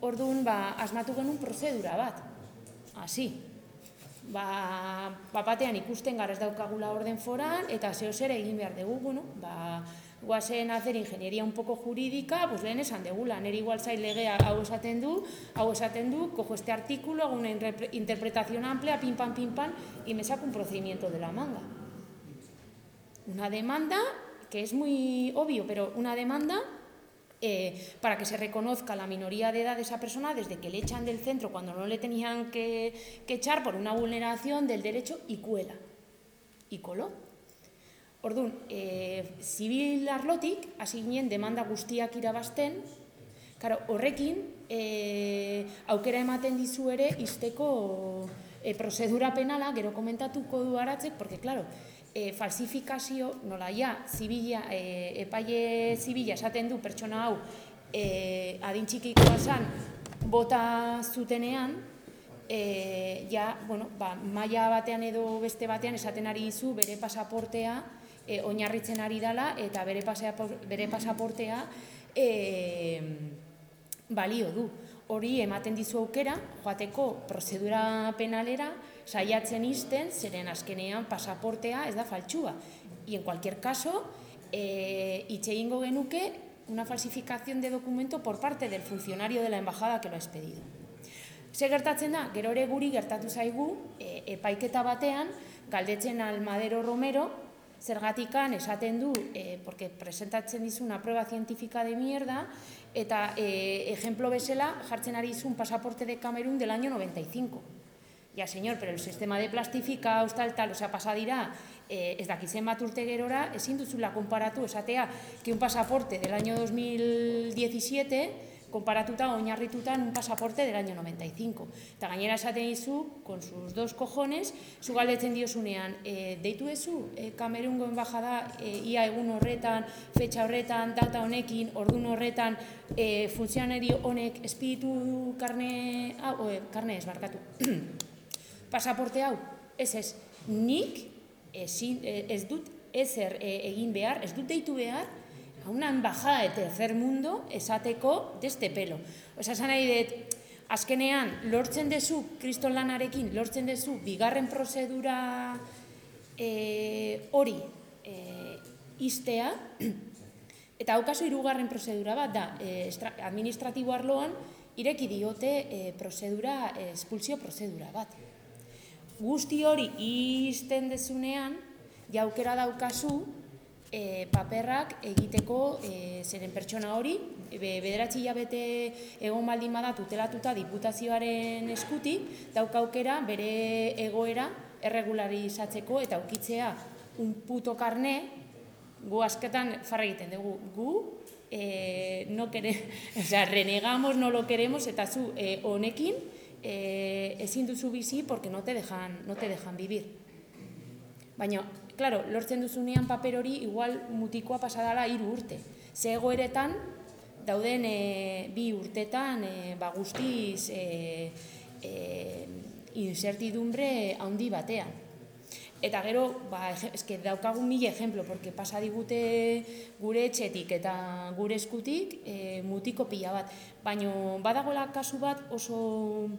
orduan ba, asmatu genuen prozedura bat. Hasi. Ba, bapatean ikusten gara ez daukagula orden foral, eta zeo zer egin behar dugu, bueno, ba, guazen hacer ingeniería un poco jurídica, pues lehen esan degula, nire igual zail legea hau esaten du, hau esaten du, cojo este artículo, hago una interpre- interpretación amplia, pim pam, pim pam, y me saco un procedimiento de la manga. Una demanda, que es muy obvio, pero una demanda eh, para que se reconozca la minoría de edad de esa persona desde que le echan del centro cuando no le tenían que, que echar por una vulneración del derecho y cuela. Y coló. Orduan, e, zibil arlotik, hasi ginen demanda guztiak irabazten, Karo, horrekin, e, aukera ematen dizu ere izteko e, prozedura penala, gero komentatuko du aratzek, porque, claro, e, falsifikazio, nola, ja, zibila, e, epaile zibila esaten du pertsona hau e, adin txikikoa zan, bota zutenean, e, ja, bueno, ba, maila batean edo beste batean esaten ari dizu bere pasaportea e, oinarritzen ari dala eta bere, pasapor, bere pasaportea e, balio du. Hori ematen dizu aukera, joateko prozedura penalera, saiatzen izten, zeren azkenean pasaportea ez da faltsua. Y en cualquier caso, eh, itxe egingo genuke una falsificación de documento por parte del funcionario de la embajada que lo ha expedido. Ze gertatzen da, gero ere guri gertatu zaigu, e, epaiketa batean, galdetzen al Madero Romero, Zergatikan esaten du, e, porque presentatzen dizu una prueba científica de mierda, eta e, ejemplo bezala jartzen ari dizu un pasaporte de Camerún del año 95. Ya, señor, pero el sistema de plastificaus, tal, tal, osea, pasa dira, eh, ez dakizen bat urte gerora, ezin duzula konparatu, esatea, que un pasaporte del año 2017 konparatuta oinarrituta un pasaporte del año 95. Eta gainera esaten dizu, con sus dos cojones, zu galdetzen diozunean, e, deitu ezu, e, Kamerungo embajada, e, ia egun horretan, fetxa horretan, data honekin, ordun horretan, e, funtzionario honek espiritu karne, hau, o, karne ez barkatu, *clears throat* pasaporte hau, ez ez, nik ezin, ez dut ezer e, egin behar, ez dut deitu behar, a una embajada de tercer mundo esateko deste pelo. Osa, esan nahi dut, azkenean, lortzen dezu, kriston lanarekin, lortzen dezu, bigarren prozedura e, hori e, iztea, *clears throat* eta haukazu hirugarren prozedura bat da, e, administratibo arloan, ireki diote e, prozedura, e, espulsio prozedura bat. Guzti hori izten dezunean, jaukera daukazu, e, paperrak egiteko e, zeren pertsona hori, be, bederatzi hilabete egon baldin bada tutelatuta diputazioaren eskutik, daukaukera bere egoera erregularizatzeko eta ukitzea un puto karne, gu asketan farra egiten dugu, gu e, no kere, *laughs* o sea, renegamos, no lo queremos, eta zu e, honekin e, ezin duzu bizi porque no te dejan, no te dejan vivir. Baina, claro, lortzen duzunean paper hori igual mutikoa pasadala hiru urte. Ze egoeretan dauden e, bi urtetan e, ba guztiz e, e, insertidumbre handi batean. Eta gero, ba, eske daukagun mila ejemplo, porque pasa digute gure etxetik eta gure eskutik e, mutiko pila bat. Baina badagoela kasu bat oso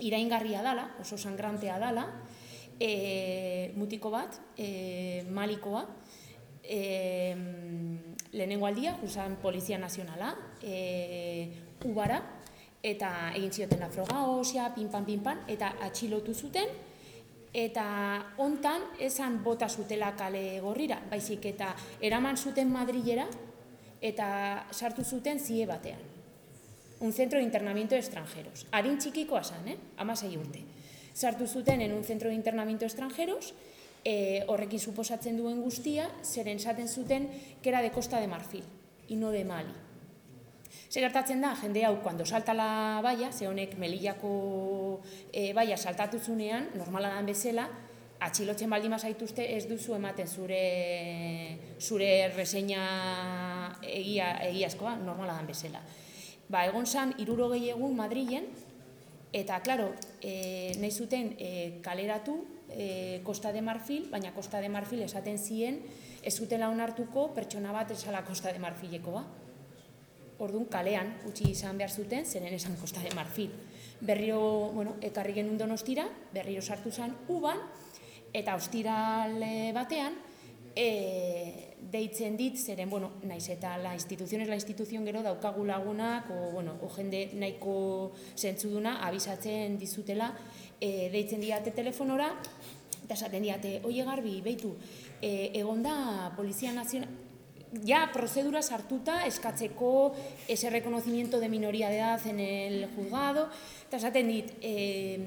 iraingarria dala, oso sangrantea dala, e, mutiko bat, e, malikoa, e, lehenengo aldia, usan Polizia Nazionala, e, ubara, eta egin zioten afroga osia, pinpan, pinpan, eta atxilotu zuten, eta hontan esan bota zutela kale gorrira, baizik eta eraman zuten Madrilera, eta sartu zuten zie batean. Un centro de internamiento de extranjeros. Harin txikikoa zan, eh? Amasei urte sartu zuten en un centro de internamiento extranjeros, e, horrekin suposatzen duen guztia, zeren esaten zuten kera de Costa de Marfil, y no de Mali. Zer gertatzen da, jende hau, cuando salta la baia, ze honek melillako e, baia saltatu zunean, normala dan bezala, atxilotzen baldin zaituzte ez duzu ematen zure zure reseña egia, egiazkoa, normala dan bezala. Ba, egon zan, iruro egun Madrilen, Eta, klaro, e, nahi zuten e, kaleratu e, Costa de Marfil, baina Costa de Marfil esaten zien ez zutela onartuko pertsona bat esala Costa de Marfileko ba. Orduan, kalean utzi izan behar zuten, zenen esan Costa de Marfil. Berriro, bueno, ekarri genuen donostira, berriro sartu zen uban, eta ostiral batean, e, deitzen dit, zeren, bueno, naiz eta la institución es la institución gero daukagu lagunak, o, bueno, o jende nahiko zentzuduna, abisatzen dizutela, e, deitzen diate telefonora, eta esaten diate, oie garbi, beitu, e, egon da Polizia Nazional, ja, prozedura sartuta eskatzeko ese reconocimiento de minoría de edad en el juzgado, eta esaten dit, eh,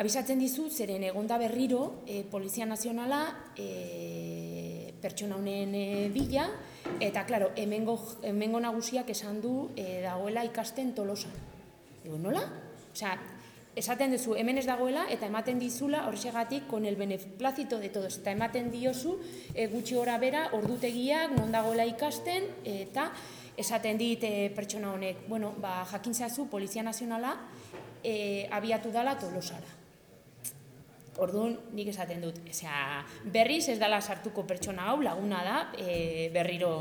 Abisatzen dizu, zeren egonda berriro, e, Polizia Nazionala e, pertsona honen e, bila, eta, klaro, hemengo, hemengo nagusiak esan du e, dagoela ikasten tolosan. Digo, nola? Osea, esaten duzu, hemen ez dagoela, eta ematen dizula, horxegatik, kon el beneplazito de todos, eta ematen diozu, e, gutxi ora bera, ordutegiak, non dagoela ikasten, eta esaten dit e, pertsona honek, bueno, ba, jakintzazu, Polizia Nazionala, e, abiatu dala tolosara. Orduan, nik esaten dut, osea, berriz ez dala sartuko pertsona hau laguna da, e, berriro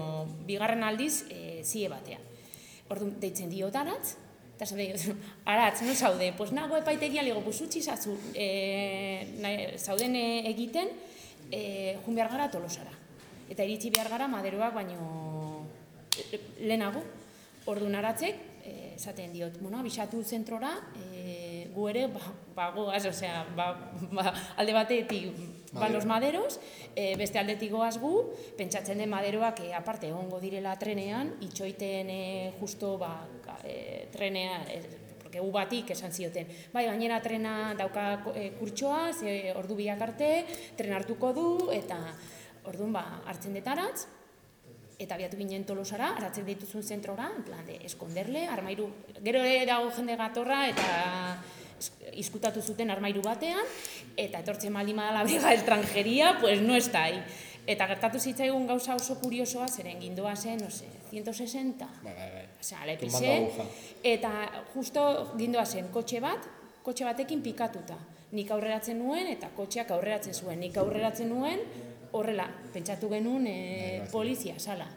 bigarren aldiz e, zie batean. Orduan, deitzen dio aratz, eta esan dio, *laughs* aratz, no zaude, pues nago epaitegia ligo, pues utzi zazu, e, zauden egiten, e, jun behar gara tolosara. Eta iritsi behar gara maderoak baino lehenago. Orduan aratzek, eh, esaten diot, bueno, abisatu zentrora, e, gu ere, ba, ba goaz, osea, ba, ba, alde batetik, ba, Madero. los maderos, e, beste aldetik goaz gu, pentsatzen den maderoak, e, aparte, egongo direla trenean, itxoiten e, justo, ba, e, trenea, e, porque u batik esan zioten, bai, gainera trena dauka e, kurtsoa, ze ordu biak arte, tren hartuko du, eta orduan, ba, hartzen detaratz, eta abiatu ginen tolosara, aratzen dituzun zentrora, en plan de eskonderle, armairu, gero ere dago jende gatorra, eta izkutatu zuten armairu batean, eta etortzen baldin badala briga estrangeria, pues no está ahí. Eta gertatu zitzaigun gauza oso kuriosoa, zeren gindoa zen, no sé, 160, Bai, bai, bai. Osea, eta justo gindoa zen kotxe bat, kotxe batekin pikatuta. Nik aurreratzen nuen eta kotxeak aurreratzen zuen. Nik aurreratzen nuen horrela, pentsatu genuen e, polizia, sala.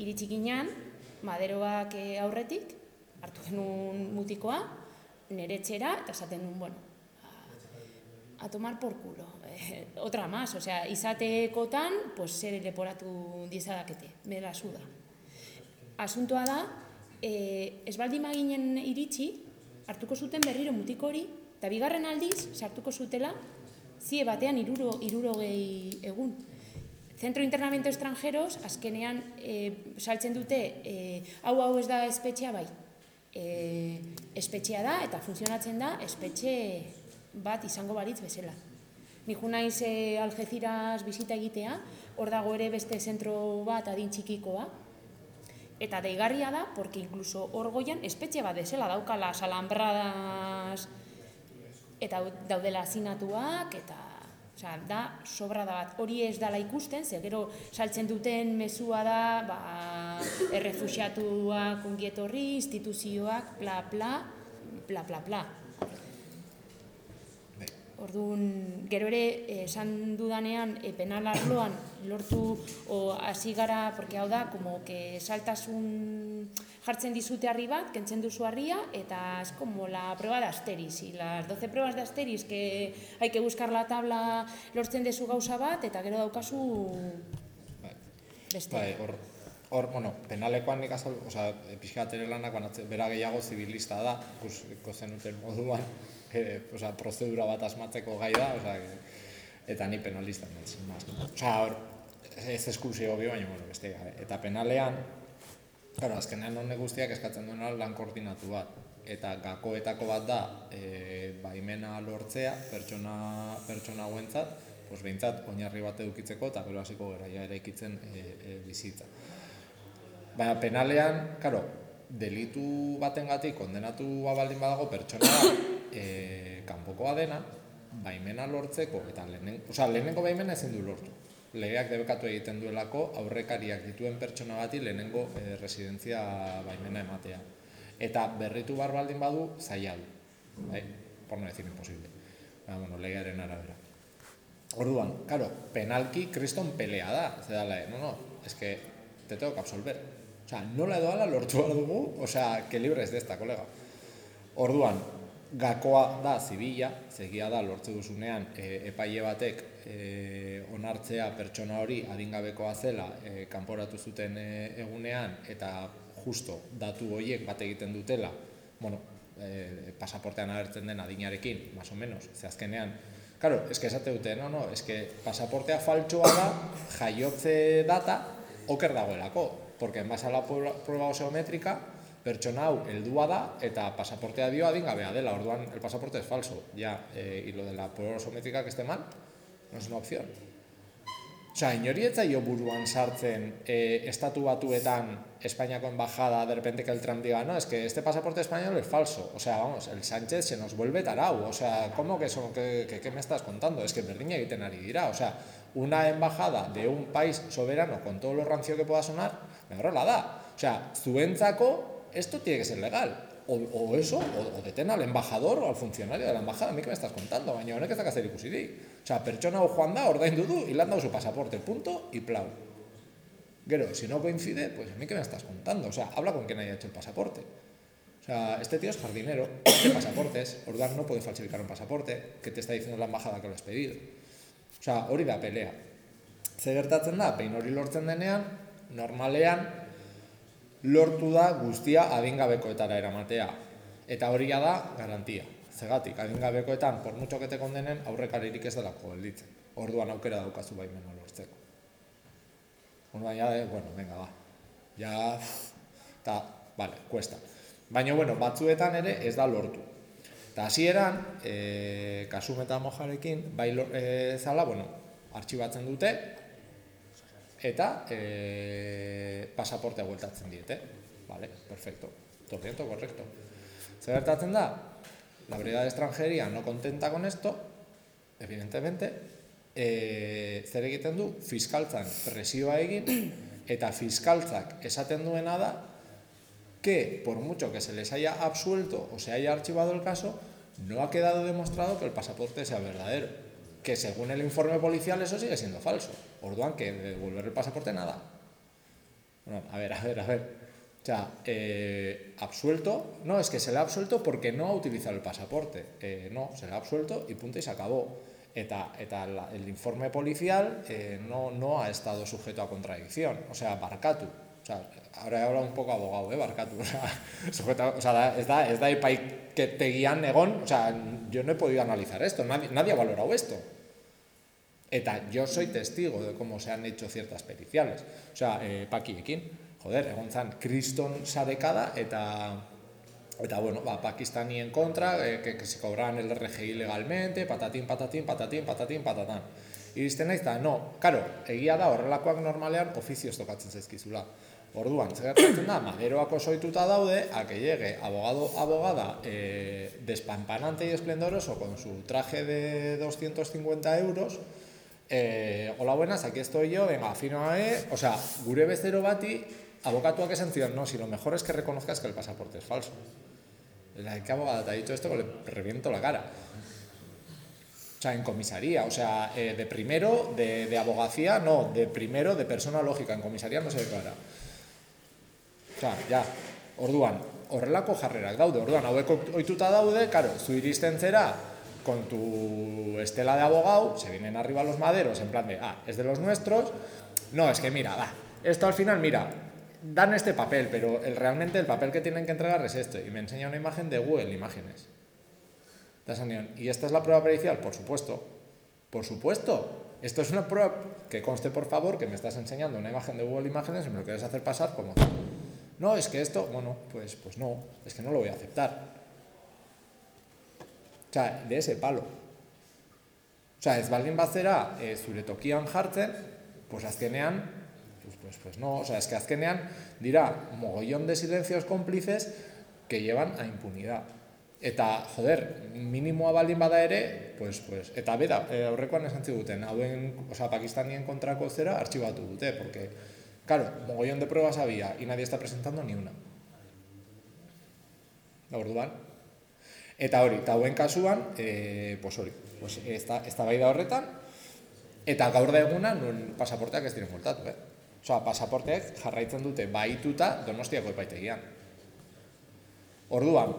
Iritsi ginean, maderoak eh, aurretik, hartu genuen mutikoa, nire etxera, eta esaten nuen, bueno, a tomar por culo. Eh, otra más, o sea, izatekotan, pues zer leporatu diezadakete, me la suda. Asuntoa da, e, ez baldin maginen iritsi, hartuko zuten berriro mutiko hori, eta bigarren aldiz, sartuko zutela, zie batean iruro, irurogei egun. Centro Internamiento Extranjeros, azkenean, e, saltzen dute, e, hau hau ez da espetxea bai. E, espetxea da, eta funtzionatzen da, espetxe bat izango baritz bezala. Ni jo naiz e, Algeciras bizita egitea, hor dago ere beste zentro bat adin txikikoa, Eta deigarria da, porque incluso hor goian espetxe bat desela daukala salambradas eta daudela azinatuak eta osea, da sobra da bat. Hori ez dala ikusten, ze gero saltzen duten mezua da, ba, errefuxiatuak ongietorri, instituzioak, bla, bla, bla, bla, bla. Bai. Orduan, gero ere, esan dudanean, e, penal arloan lortu, o hasi gara, porque hau da, como que saltasun jartzen dizute harri bat, kentzen duzu harria, eta es como la prueba de Asteris. Y las 12 pruebas de Asteris que hay que buscar la tabla lortzen dezu gauza bat, eta gero daukazu Bai. beste. Bai, hor, hor, bueno, penalekoan nik azal, osea, pixkat ere lanak banatze, bera gehiago zibilista da, ikusiko zenuten moduan, *laughs* e, osea, prozedura bat asmatzeko gai da, que- eta ni penalista naiz. Osea, hor, ez esklusio bio, baina, bueno, beste gabe. Eta penalean, Claro, azkenean honek guztiak eskatzen duena lan koordinatu bat. Eta gakoetako bat da, e, baimena lortzea pertsona, pertsona hauentzat, pues behintzat oinarri bat edukitzeko eta gero hasiko gara ja eraikitzen e, e, bizitza. Baina penalean, karo, delitu batengatik kondenatu baldin badago pertsona e, kanpokoa dena, baimena lortzeko, eta lehenen, osea, lehenengo baimena ezin du lortu. Legeak debekatu egiten duelako aurrekariak dituen pertsona bati lehenengo e, residentzia baimena ematea. Eta berritu bar baldin badu, zaila du. Bai? Por no decir imposible. Baina, bueno, legearen arabera. Orduan, claro, penalki kriston pelea da, ze dala, no, no, es que te tengo que absolver. O sea, nola edo ala lortu behar dugu, o sea, que libres de esta, kolega. Orduan, gakoa da zibila, zegia da lortze duzunean e, epaile batek e, onartzea pertsona hori adingabekoa zela e, kanporatu zuten e, egunean eta justo datu horiek bat egiten dutela, bueno, e, pasaportean agertzen den adinarekin, más o menos, ze azkenean, Claro, es que esate dute, no, no, es que pasaportea faltsoa da, jaiotze data, oker dagoelako, porque en base a la prueba oseométrica, pertsona hau heldua da eta pasaportea dio adingabea dela, orduan el pasaporte es falso, ya, eh, y lo de la prueba oseométrica que esté mal, no es una opción. Osea, inori ez buruan sartzen eh, estatu batuetan Espainiako embajada, de repente que el Trump diga, no, es que este pasaporte español es falso. O sea, vamos, el Sánchez se nos vuelve tarau. O sea, ¿cómo que eso? ¿Qué, qué, qué me estás contando? Es que berdina egiten ari dira. O sea, una embajada de un país soberano, con todo lo rancio que pueda sonar, horrela da. O sea, zuentzako, esto tiene que ser legal. O, o eso, o, o detén al embajador o al funcionario de la embajada. Que me estás contando, baina honek ez da zer ikusirik. O sea, pertsona hau joan da, ordaindu du, han dado su pasaporte, punto, y plau. Gero, si no coincide, pues a mí que me estás contando. O sea, habla con quien haya hecho el pasaporte. O sea, este tío es jardinero, *coughs* hace pasaportes, Orduan no puede falsificar un pasaporte, que te está diciendo la embajada que lo has pedido. O sea, hori da pelea. Ze gertatzen da, behin hori lortzen denean, normalean, lortu da guztia adingabekoetara eramatea. Eta hori da garantia. Zegatik, adingabekoetan, por mucho que te kondenen, aurrekaririk ez delako gelditzen. Orduan aukera daukazu baimena lortzeko. Orduan, ja, eh, bueno, venga, ba. Ja, eta, vale, cuesta. Baina, bueno, batzuetan ere ez da lortu. Eta hasieran, e, kasu metamojarekin, bai e, zala, bueno, artxibatzen dute, eta e, pasaportea bueltatzen diete. Vale, perfecto. Todo correcto. Zer gertatzen da? La brigada extranjería no contenta con esto, evidentemente, e, zer egiten du? Fiskaltzan presioa egin, eta fiskaltzak esaten duena da, que por mucho que se les haya absuelto o se haya archivado el caso, no ha quedado demostrado que el pasaporte sea verdadero. Que según el informe policial eso sigue siendo falso. Orduan que de devolver el pasaporte nada. Bueno, a ver, a ver, a ver. O sea, eh, absuelto, no, es que se le ha absuelto porque no ha utilizado el pasaporte. Eh, no, se le ha absuelto y punto y se acabó. Eta, eta el informe policial eh, no, no ha estado sujeto a contradicción. O sea, barkatu. Ahora hablado un poco abogado, eh, barkatu. *laughs* O sea, ez da, ez da epaiketegian egon, o sea, yo no he podido analizar esto, nadie, nadie ha valorado esto. Eta yo soy testigo de cómo se han hecho ciertas periciales. O sea, eh, pakiekin, joder, egon zan kriston sarekada eta eta bueno, ba, pakistanien kontra, eh, que, que se cobraban el RGI legalmente, patatín, patatín, patatín, patatín, patatán. Iristen naiz eta, no, karo, egia da horrelakoak normalean ofizioz tokatzen zaizkizula. Orduan, zer gertatzen da, maderoak oso ohituta daude, a llegue abogado, abogada, eh, despampanante y esplendoroso, con su traje de 250 euros, eh, hola buenas, aquí estoy yo, venga, afino eh, o sea, gure bezero bati, abokatuak esan zidan, no, si lo mejor es que reconozcas que el pasaporte es falso. La que abogada te ha dicho esto que le reviento la cara. O sea, en comisaría, o sea, eh, de primero, de, de abogacía, no, de primero, de persona lógica, en comisaría no se declara. Sea, ya, orduan, horrelako jarrerak daude, orduan, hauek ohituta daude, claro, zu iristen zera, con tu estela de abogado, se vienen arriba los maderos, en plan de, ah, es de los nuestros, no, es que mira, va, esto al final, mira, dan este papel, pero el, realmente el papel que tienen que entregar es este, y me enseña una imagen de Google Imágenes. ¿Y esta es la prueba pericial? Por supuesto. Por supuesto. Esto es una prueba que conste, por favor, que me estás enseñando una imagen de Google Imágenes y me lo quieres hacer pasar como. No, es que esto, bueno, pues, pues no, es que no lo voy a aceptar. O sea, de ese palo. O sea, ez baldin bazera e, zure tokian jartzen, pues azkenean, pues, pues, pues no, o sea, es que azkenean dira mogollón de silencios cómplices que llevan a impunidad. Eta, joder, minimoa baldin bada ere, pues, pues, eta beda, e, aurrekoan esan ziguten, hauen, o sea, pakistanien kontrako zera artxibatu dute, porque, claro, mogollón de pruebas había y nadie está presentando ni una. Orduan, Eta hori, eta hauen kasuan, e, pues hori, pues ez da bai horretan, eta gaur da eguna nun pasaporteak ez diren voltatu, eh? Osa, pasaporteak jarraitzen dute baituta donostiako epaitegian. Orduan,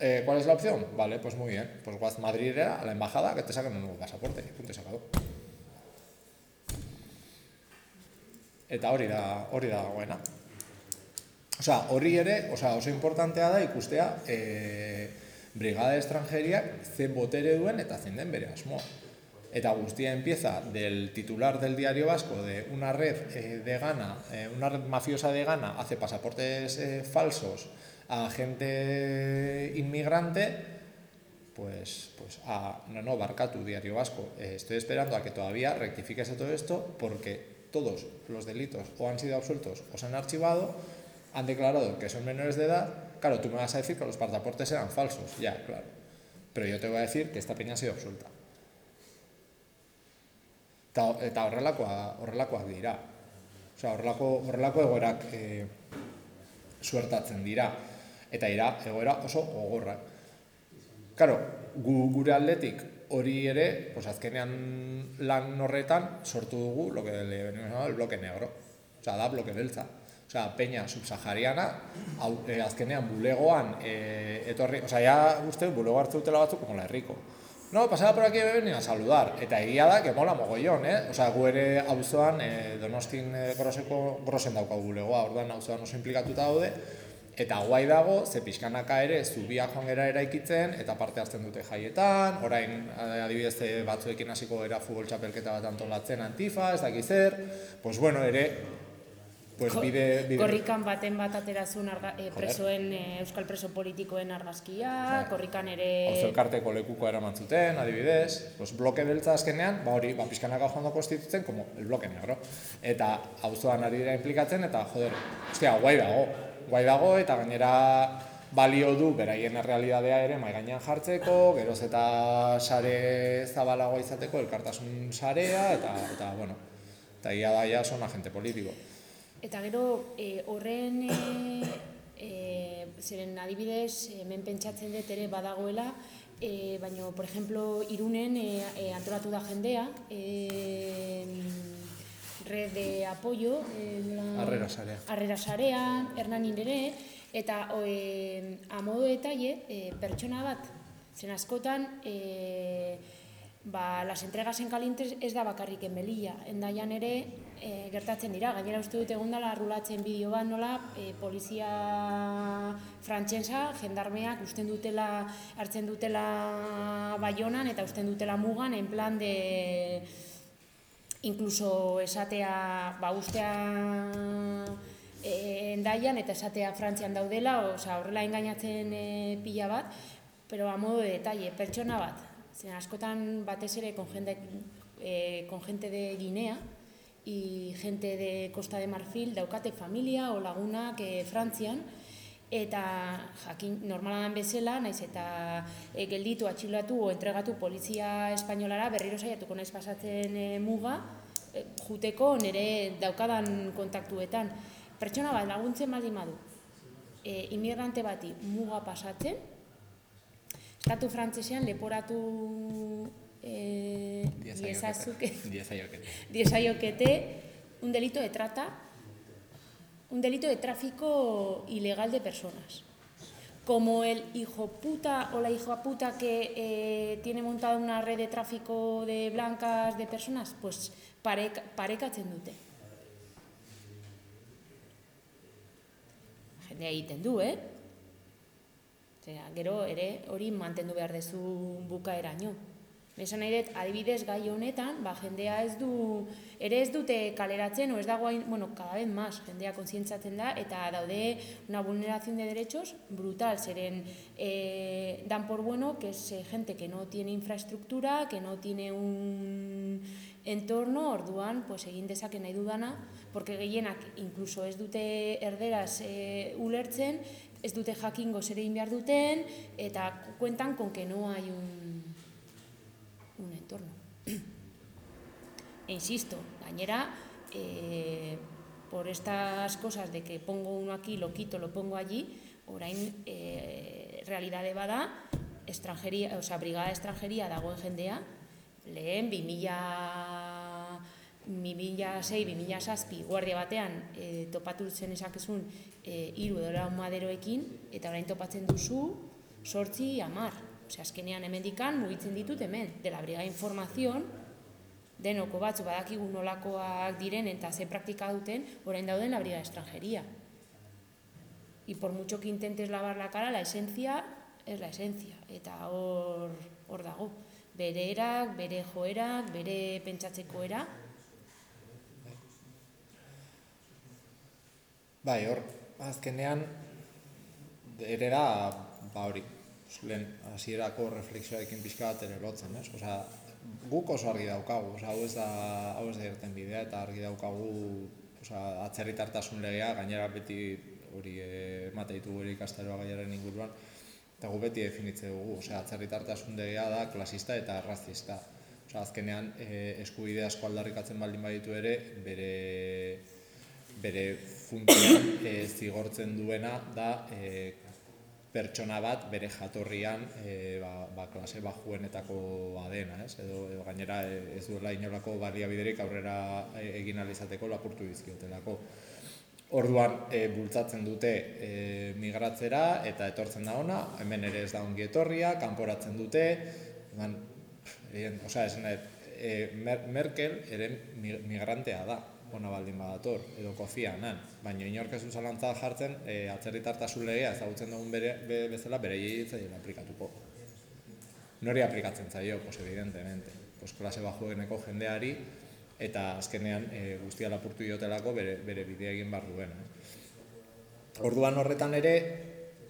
eh, ¿cuál es la opción? Vale, pues muy bien, pues guaz Madridera a la embajada que te saquen un nuevo pasaporte, punto se Eta hori da, hori da dagoena. Osea, hori ere, osea, oso importantea da ikustea e, brigada de extranjeriak zen botere duen eta zein den bere asmoa. Eta guztia empieza del titular del diario vasco de una red eh, de Ghana, eh, una red mafiosa de Ghana hace pasaportes eh, falsos a gente inmigrante, pues, pues a, no, no, Barcatu, Diario Vasco, eh, estoy esperando a que todavía rectifiques todo esto porque todos los delitos o han sido absueltos o se han archivado, han declarado que son menores de edad, claro, tú me vas a decir que los pasaportes eran falsos, ya, claro. Pero yo te voy a decir que esta peña ha sido absuelta. Eta, eta horrelakoa, horrelakoak dira. Osea, horrelako, horrelako egoerak e, suertatzen dira. Eta dira, egoera oso gogorrak. Karo, gu, gure aldetik hori ere, pues azkenean lan horretan sortu dugu lo que le venimos el bloque negro. Osea, da bloque beltza. Osea, peña subsahariana, hau, e, azkenean bulegoan e, etorri, osea, ya uste bulego hartze dutela batzuk como la herriko. no, pasaba por aquí venir a saludar. Eta egia da, que mola mogollon, eh? Osea, gu ere auzoan, eh, donostin eh, groseko, grosen daukagu bulegoa, orduan auzoan oso implikatuta daude, Eta guai dago, ze pixkanaka ere zubia joan gera eraikitzen, eta parte hartzen dute jaietan, orain eh, adibidez eh, batzuekin hasiko gera futbol txapelketa bat antolatzen antifa, ez dakiz zer, pues bueno, ere, pues bide, bide... Korrikan baten bat aterazun arga, eh, presoen, eh, euskal preso politikoen argazkia, Bai. korrikan ere... Auzo elkarteko lekuko eraman zuten, adibidez, pues bloke beltza azkenean, ba hori, ba pixkanaka joan da konstitutzen, como el bloque negro. Eta auzoan ari dira implikatzen, eta joder, ostia, guai dago, guai dago, eta gainera balio du beraien errealidadea ere mai gainean jartzeko, geroz eta sare zabalagoa izateko, elkartasun sarea, eta, eta bueno, eta ia da ja son agente politiko. Eta gero eh, horren eh, eh, zeren adibidez hemen pentsatzen dut ere badagoela eh, baina, por ejemplo, Irunen eh, eh, antolatu da jendea eh, red de apoyo Harrera sarea. Harrera sarean, Hernanin ere eta eh, a modo detalle eh, pertsona bat zen askotan eh, ba, las entregas en calientes ez da bakarrik en Melilla. Endaian ere e, gertatzen dira. Gainera uste dut egon dela rulatzen bideo bat nola e, polizia frantsesa, jendarmeak usten dutela, hartzen dutela baionan eta usten dutela mugan en plan de incluso esatea, ba ustea e, endaian eta esatea Frantzian daudela, osea horrela engainatzen e, pila bat, pero a modo de detalle, pertsona bat, zen askotan batez ere con gente, eh, con gente de Guinea y gente de Costa de Marfil daukate familia o lagunak eh, Frantzian, eta jakin normala bezala, naiz eta e, gelditu, atxilatu o entregatu polizia espainolara berriro saiatuko naiz pasatzen e, muga, e, juteko nire daukadan kontaktuetan. Pertsona bat laguntzen baldin badu, e, inmigrante bati muga pasatzen, estatu frantzesean leporatu e, diezazuke, *laughs* Diezaiokete. diezaiokete un delito de trata, un delito de tráfico ilegal de personas. Como el hijo puta o la hija puta que eh, tiene montada una red de tráfico de blancas de personas, pues pareka, parekatzen dute. Jendea egiten du, eh? Zera, gero ere hori mantendu behar dezu bukaeraino. Esan nahi dut, adibidez gai honetan, ba, jendea ez du, ere ez dute kaleratzen, o ez dago hain, bueno, cada vez más, jendea kontzientzatzen da, eta daude una vulneración de derechos brutal, zeren eh, dan por bueno que es gente que no tiene infraestructura, que no tiene un entorno, orduan, pues egin dezake nahi dudana, porque gehienak incluso ez dute erderaz e, ulertzen, ez dute jakingo zer egin behar duten, eta cuentan con que no hay un, un entorno. *clears throat* E insisto, gainera, eh, por estas cosas de que pongo uno aquí, lo quito, lo pongo allí, orain eh, realidade bada, extranjeria, o sea, brigada extranjeria dagoen jendea, lehen 2000 2006-2007 guardia batean e, topatu zen esakezun e, iru edo lau maderoekin eta orain topatzen duzu sortzi amar. Osea, azkenean hemendikan mugitzen ditut hemen, de la brigada información, denoko batzu badakigu nolakoak diren eta ze praktika duten, orain dauden la brigada extranjería. Y por mucho que intentes lavar la cara, la esencia es la esencia. Eta hor, hor dago. Bere erak, bere joerak, bere pentsatzeko era, Bai, hor, azkenean, ere da, ba hori, lehen hasierako reflexioarekin pixka bat ere lotzen, ez? Osea, guk oso argi daukagu, osea, hau ez da, hau ez da irten bidea, eta argi daukagu, osea, atzerritartasun legea, gainera beti hori eh, emate ditugu ere ikastaroa gaiaren inguruan, eta gu beti definitze dugu, osea, atzerritartasun legea da klasista eta arrazista. Osea, azkenean, eh, eskubide asko aldarrikatzen baldin baditu ere, bere bere funtzioan e, zigortzen duena da e, pertsona bat bere jatorrian e, ba, ba, klase bajuenetakoa dena, ez? Edo, edo gainera e, ez duela inolako baliabiderik aurrera e, egin ahal izateko lapurtu dizkiotelako. Orduan e, bultzatzen dute e, migratzera eta etortzen da ona, hemen ere ez da ongi etorria, kanporatzen dute, Eien, osea, esan e, Mer Merkel ere mi- migrantea da, ona baldin badator, edo kofia nan. Baina inork ez zalantza jartzen, e, atzerritartasun legea ezagutzen dugun bere, be, bezala bere zaila aplikatuko. Nori aplikatzen zaio, pues evidentemente. Pues klase bajueneko jendeari eta azkenean e, guztia lapurtu diotelako bere, bere bidea egin behar duen. Eh? Orduan horretan ere,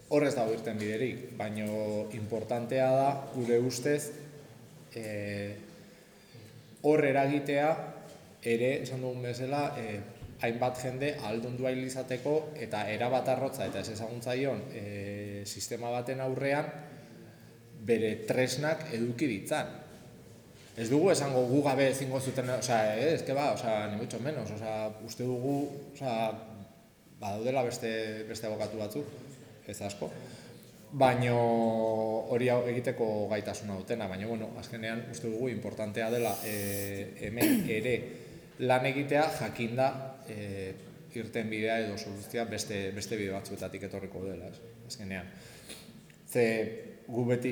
horrez dago irten biderik, baino importantea da, gure ustez, e, hor eragitea ere, esan dugun bezala, e, hainbat jende aldundu izateko eta erabat arrotza eta ez ezaguntzaion e, sistema baten aurrean bere tresnak eduki ditzan. Ez dugu esango gu gabe ezingo zuten, osea, eh, ez que ba, osea, ni mucho menos, osea, uste dugu, osea, badaudela beste beste abokatu batzuk, ez asko. Baino hori egiteko gaitasuna dutena, baina bueno, azkenean uste dugu importantea dela e, hemen ere lan egitea jakinda e, irten bidea edo soluzioa beste beste bide batzuetatik etorriko dela, ez? Azkenean. Ze gu beti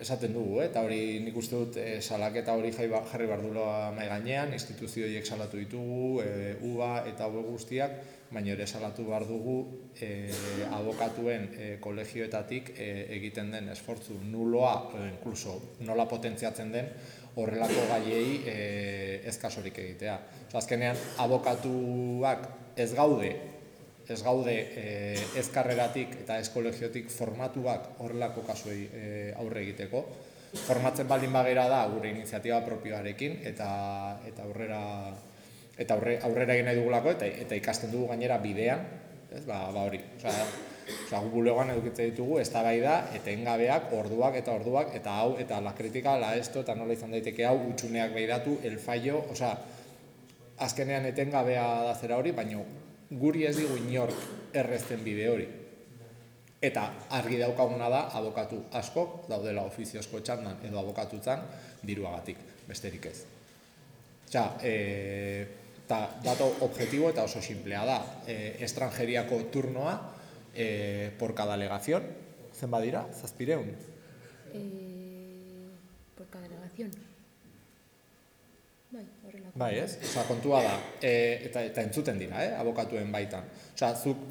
esaten dugu, eh? eta hori nik uste dut e, salaketa hori jai, ba- jarri barduloa mai gainean, instituzio horiek salatu ditugu, e, UBA eta hau guztiak, baina ere salatu behar dugu e, abokatuen e, kolegioetatik e, egiten den esfortzu nuloa, e, inkluso nola potentziatzen den, horrelako gaiei e, ez kasorik egitea. Osa, azkenean, abokatuak ez gaude ez gaude e, ez karreratik eta ez kolegiotik formatuak horrelako kasuei e, aurre egiteko. Formatzen baldin bagera da gure iniziatiba propioarekin eta eta aurrera eta aurre, aurrera egin nahi dugulako eta eta ikasten dugu gainera bidean, ez? Ba, ba hori. Osea, osea edukitzen ditugu eztabaida etengabeak, orduak eta orduak eta hau eta la kritika, la esto eta nola izan daiteke hau utxuneak beiratu, el fallo, osea, azkenean etengabea da zera hori, baino guri ez digu inork errezten bide hori. Eta argi daukaguna da abokatu askok daudela ofiziozko txandan edo abokatutzan diruagatik, besterik ez. Osea, e, eta dato objetibo eta oso simplea da. E, estrangeriako turnoa e, por cada delegación, zen badira, zazpireun. Eh, por cada delegación. Bai, ez? Osa, kontua da, e, eta, eta entzuten dira, eh? abokatuen baitan. Osa, zuk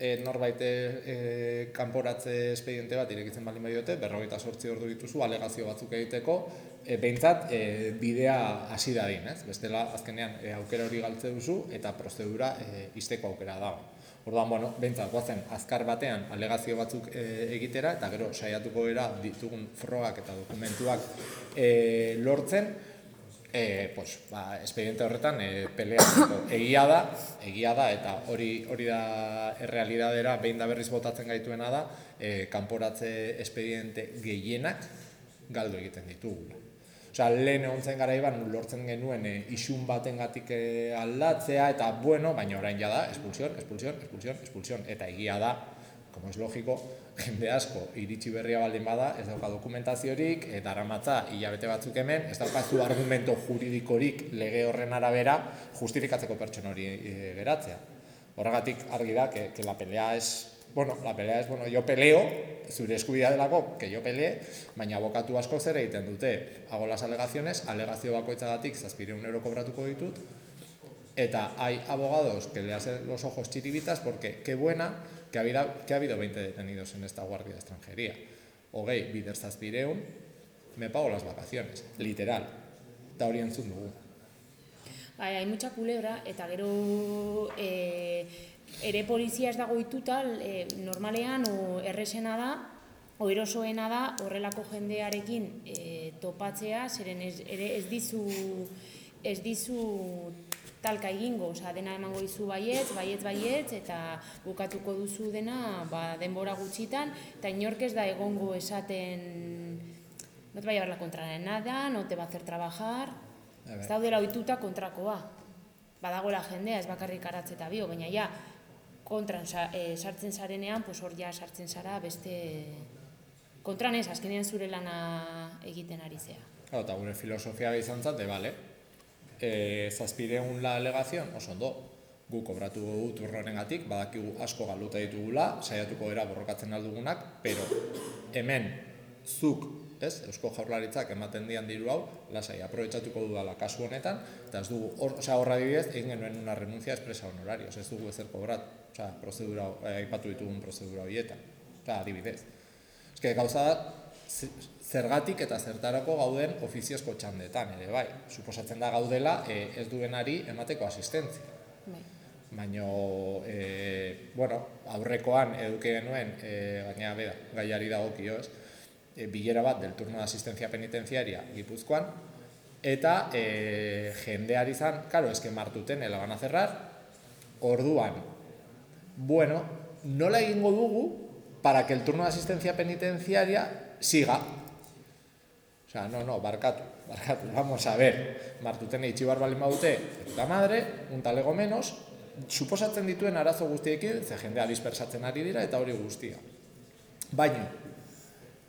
e, norbait e, kanporatze espediente bat irekitzen baldin badiote, berrogeita sortzi ordu dituzu, alegazio batzuk egiteko, e, behintzat e, bidea hasi dadin, ez? Bestela, azkenean, e, aukera hori galtze duzu, eta prozedura e, izteko aukera dago. Orduan, bueno, behintzat, guazen, azkar batean alegazio batzuk e, egitera, eta gero saiatuko era ditugun frogak eta dokumentuak e, lortzen, e, pues, ba, espediente horretan e, peleatzeko *coughs* egia da, egia da eta hori hori da errealidadera behin da berriz botatzen gaituena da, e, kanporatze espediente gehienak galdu egiten ditugula. Osea, lehen egon zen garaiban lortzen genuen e, isun batengatik e, aldatzea eta bueno, baina orain ja da, expulsión, expulsión, expulsión, expulsión eta egia da, como es lógico, jende asko iritsi berria baldin bada, ez dauka dokumentaziorik, eta aramatza hilabete batzuk hemen, ez daukazu argumento juridikorik lege horren arabera justifikatzeko pertsona hori e, geratzea. Horregatik argi da, que, que la pelea es, bueno, la pelea es, bueno, yo peleo, zure eskubidea delako, que yo pelee, baina abokatu asko zer egiten dute, hago las alegaciones, alegazio bakoitzagatik zazpireun euro kobratuko ditut, eta hay abogados que le hacen los ojos chiribitas porque qué buena que ha habido, que ha habido 20 detenidos en esta guardia de extranjería. Hogei, bider zazpireun, me pago las vacaciones, literal. Entzun dugu. Bai, hay mucha culebra eta gero e, ere polizia ez dago ituta e, normalean o erresena da o erosoena da horrelako jendearekin e, topatzea, zeren ez, ere ez dizu ez dizu talka egingo, osea, dena emango dizu baietz, baietz, baietz, eta bukatuko duzu dena ba, denbora gutxitan, eta inork ez da egongo esaten no te va a llevar la contra de nada, no te va a hacer trabajar, Ez daudela ohituta kontrakoa. Badagoela jendea, ez bakarrik aratze eta bio, baina ja, kontran e, sartzen zarenean, pues hor ja sartzen zara beste... Kontran ez, azkenean zure lana egiten ari zea. Eta gure filosofia izan zate, bale, e, zazpireun la alegazion, oso ondo, gu kobratu dugu turrorengatik, badakigu asko galuta ditugula, saiatuko era borrokatzen aldugunak, pero hemen zuk ez? Eusko Jaurlaritzak ematen dian diru hau, lasai, aprobetxatuko dudala kasu honetan, eta ez dugu, or, osea, horra adibidez, egin genuen una renuncia expresa honorarios, ez dugu ezer kobrat, osea, prozedura, eh, aipatu ditugun prozedura horietan, osea, adibidez. Ez que gauza da, zergatik eta zertarako gauden ofiziozko txandetan, ere bai, suposatzen da gaudela eh, ez duenari emateko asistentzia. Bai. Baina, e, bueno, aurrekoan eduki genuen, e, gaina beda, gaiari dagokio ez, e, bilera bat del turno de asistencia penitenciaria Gipuzkoan, eta e, jendeari izan, claro, eske martuten la van a cerrar, orduan, bueno, nola egingo dugu para que el turno de asistencia penitenciaria siga. O no, no, barkatu, barkatu, vamos a ver, martuten itxibar balin badute, de puta madre, un talego menos, suposatzen dituen arazo guztiekin, ze jendea dispersatzen ari dira eta hori guztia. Baina,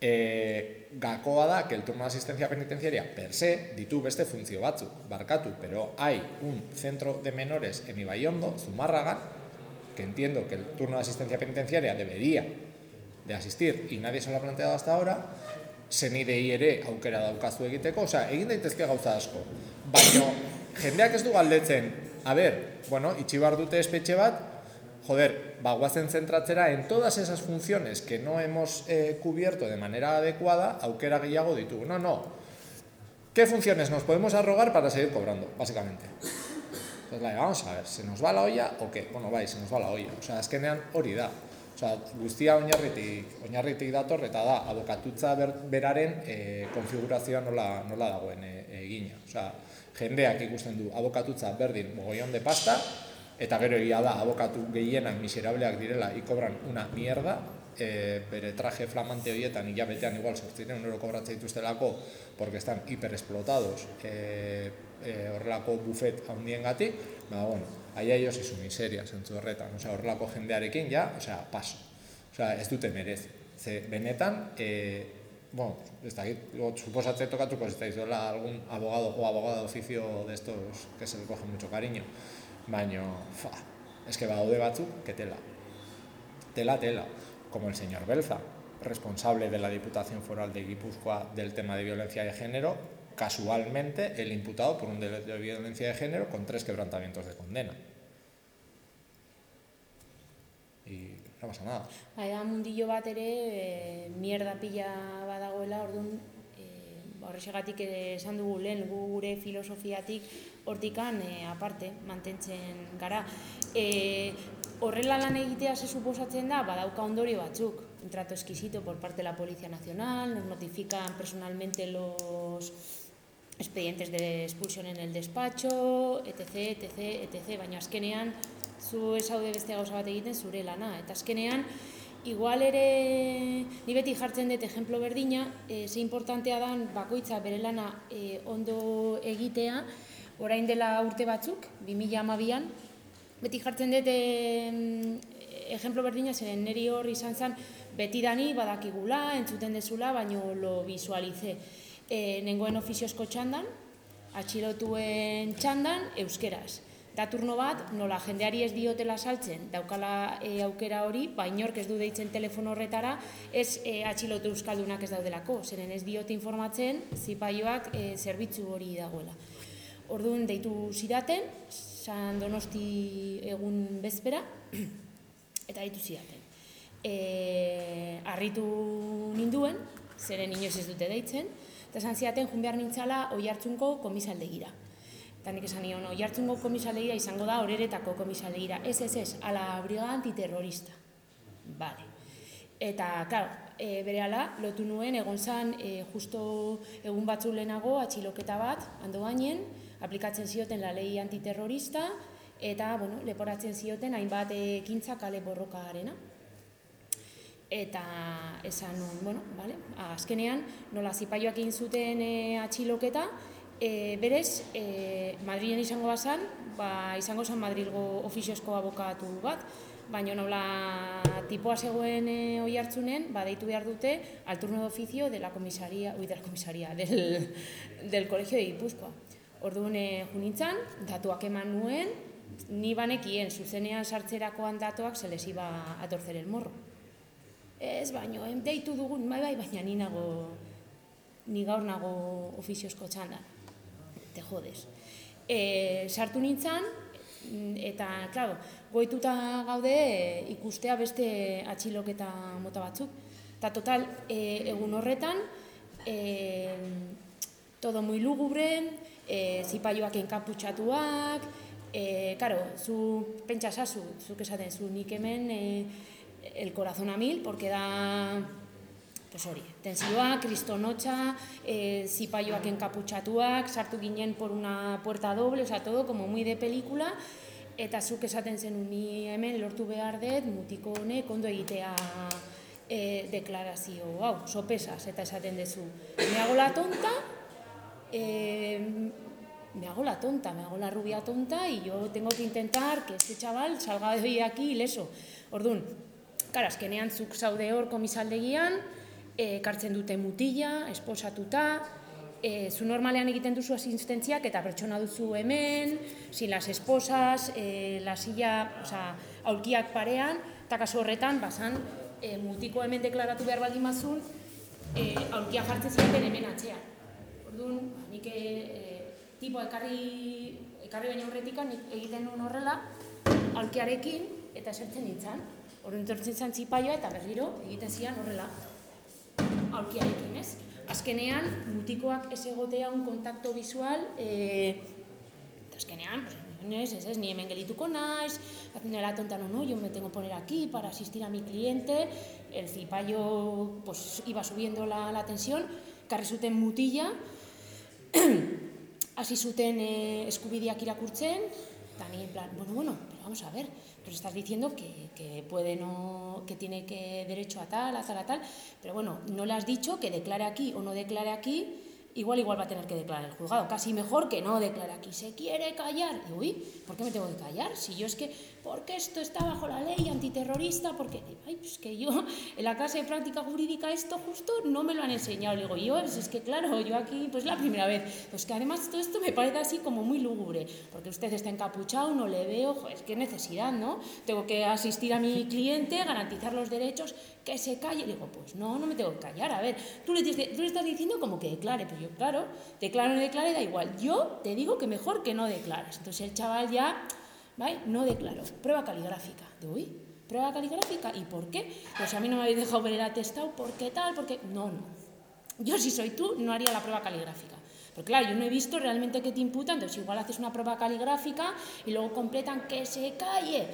e, gakoa da que el turno de asistencia penitenciaria per se ditu beste funtzio batzuk, barkatu, pero hay un centro de menores en Ibaiondo, Zumárraga, que entiendo que el turno de asistencia penitenciaria debería de asistir y nadie se lo ha planteado hasta ahora, zenidei ere aukera daukazu egiteko, osea, egin daitezke gauza asko. Baina, jendeak ez du galdetzen, a ber, bueno, itxi bar dute espetxe bat, joder, ba, guazen zentratzera en todas esas funciones que no hemos eh, cubierto de manera adecuada, aukera gehiago ditugu. No, no. ¿Qué funciones nos podemos arrogar para seguir cobrando, básicamente? Entonces, vamos a ver, ¿se nos va la olla o qué? Bueno, bai, se nos va la olla. O sea, azkenean hori da. Osea, guztia oinarritik, oinarritik dator eta da abokatutza ber, beraren e, konfigurazioa nola, nola dagoen e, egina. Osea, jendeak ikusten du abokatutza berdin mogollon de pasta, eta gero egia da abokatu gehienak miserableak direla ikobran una mierda, e, bere traje flamante horietan hilabetean igual sortziren euro kobratzen dituztelako porque están hiperexplotados e, e, horrelako bufet handiengatik, ba, bueno, aia ellos y su miseria, zentzu horretan, osea, horrelako jendearekin ja, osea, paso, osea, ez dute merezi, ze benetan, e, bueno, ez lo- suposatzen tokatuko ez daizuela algún abogado o abogada de oficio de estos que se le coge mucho cariño, baino, fa, es que badaude batzuk, que tela, tela, tela, como el señor Belza, responsable de la Diputación Foral de Guipúzcoa del tema de violencia de género, casualmente el imputado por un delito de violencia de género con tres quebrantamientos de condena. Y no pasa nada. Bai, da mundillo bat ere e, mierda pila badagoela, orduan e, ba, horrexegatik esan dugu lehen gu gure filosofiatik hortikan e, aparte mantentzen gara. E, horrela lan egitea se suposatzen da, badauka ondorio batzuk. Un trato exquisito por parte de la Policía Nacional, nos notifican personalmente los expedientes de expulsión en el despacho, etc, etc, etc, baina azkenean zu esaude beste gauza bat egiten zure lana. Eta azkenean, igual ere, ni beti jartzen dut ejemplo berdina, e, ze importantea dan bakoitza bere lana e, ondo egitea, orain dela urte batzuk, 2012an, beti jartzen dut e, ejemplo berdina, zeren neri hor izan zen, beti dani badakigula, entzuten dezula, baino lo visualize. E, nengoen ofiziozko txandan, atxilotuen txandan, euskeraz. Da turno bat, nola jendeari ez diotela saltzen, daukala e, aukera hori, ba inork ez du deitzen telefono horretara, ez e, atxilotu euskaldunak ez daudelako, zeren ez diote informatzen, zipaioak e, zerbitzu hori dagoela. Orduan deitu zidaten, San Donosti egun bezpera, *clears throat* eta deitu zidaten. E, arritu ninduen, zeren inoiz ez dute deitzen, eta esan zidaten jun behar nintzala oi hartzunko komisaldegira. Eta nik esan nion, oi hartzunko komisaldegira izango da horeretako komisaldegira. Ez, ez, ez, ala briga antiterrorista. Bale. Eta, claro, e, bere lotu nuen, egon zan, e, justo egun batzu lehenago, atxiloketa bat, hando gainen, aplikatzen zioten la lei antiterrorista, eta, bueno, leporatzen zioten hainbat ekintza kale borrokaarena. Eta esan nuen, bueno, vale, azkenean, nola zipaioak egin zuten e, atxiloketa, e, berez, e, Madrilen izango bazan, ba, izango zen Madrilgo ofiziozko abokatu bat, baina nola tipoa zegoen e, oi hartzunen, ba, deitu behar dute al turno de oficio de la comisaría, ui, de la comisaría, *laughs* del, del colegio de Gipuzkoa. Orduan e, junintzan, datuak eman nuen, ni banekien zuzenean sartzerakoan datuak se les iba a torcer el morro. Ez, baino, em, deitu dugun, bai, bai, baina ni nago ni gaur nago ofiziozko txandan. Te jodes. E, sartu nintzen, mm, eta, klaro, goituta gaude e, ikustea beste atxiloketa mota batzuk. Eta total, e, egun horretan, e, todo muy lugubre, e, zipaioak enkaputxatuak, e, karo, zu pentsa zazu, zuk esaten zu nik hemen e, el corazón a mil, porque da pues hori, tensioa, kristonotxa, e, zipaioak enkaputxatuak, sartu ginen por una puerta doble, oza, todo como muy de película, eta zuk esaten zen ni hemen lortu behar dut, mutiko honek ondo egitea e, deklarazio, hau, sopesas, eta esaten dezu. Me hago la tonta, eh, me hago la tonta, me hago la rubia tonta y yo tengo que intentar que este chaval salga de hoy aquí ileso. Ordun, Kara, azkenean zuk zaude hor komisaldegian, e, kartzen dute mutila, esposatuta, e, zu normalean egiten duzu asistentziak eta pertsona duzu hemen, sin las esposas, e, la silla, o sea, aulkiak parean, eta kasu horretan, basan, e, mutiko hemen deklaratu behar baldin mazun, e, aulkia jartzen ziren hemen atxean. Orduan, nik e, tipo ekarri, ekarri baina horretikan egiten nuen horrela, aulkiarekin eta esertzen nintzen. Orduan entortzen zen txipaioa eta berriro egiten zian horrela aulkiarekin, ez? Azkenean, mutikoak ez egotea un kontakto visual, e, eta azkenean, pues, ez, ez, ni hemen gelituko naiz, haciendo la tonta, no, no, yo me tengo que poner aquí para asistir a mi cliente, el zipaio pues, iba subiendo la, la tensión, karri zuten mutila, *clears throat* hasi zuten eh, eskubideak irakurtzen, eta ni en plan, bueno, bueno, pero vamos a ver, pero estás diciendo que, que puede no, que tiene que derecho a tal, a tal, a tal, pero bueno, no le has dicho que declare aquí o no declare aquí, igual igual va a tener que declarar el juzgado, casi mejor que no declare aquí, se quiere callar, y uy, ¿por qué me tengo que callar? Si yo es que, porque esto está bajo la ley antiterrorista, porque, ay, pues que yo, en la clase de práctica jurídica esto justo no me lo han enseñado, le digo yo, pues es que claro, yo aquí, pues la primera vez, pues que además todo esto me parece así como muy lúgubre, porque usted está encapuchado, no le veo, joder, qué necesidad, ¿no? Tengo que asistir a mi cliente, garantizar los derechos, que se calle. Digo, pues no, no me tengo que callar. A ver, tú le, tú le estás diciendo como que declare. Pues yo, claro, declaro o no declare, da igual. Yo te digo que mejor que no declares. Entonces el chaval ya, No declaró. Prueba caligráfica. Digo, uy, prueba caligráfica. ¿Y por qué? Pues a mí no me habéis dejado ver el atestado. ¿Por qué tal? ¿Por qué? No, no. Yo si soy tú, no haría la prueba caligráfica. Porque claro, yo no he visto realmente qué te imputan, entonces igual haces una prueba caligráfica y luego completan que se calle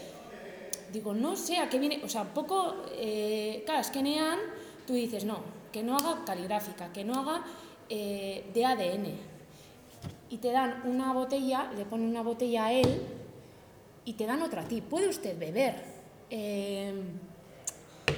digo, no sé a qué viene, o sea, poco, eh, claro, eskenean, tú dices, no, que no haga caligráfica, que no haga eh, de ADN. Y te dan una botella, le ponen una botella a él y te dan otra a ti. Puede usted beber. Eh,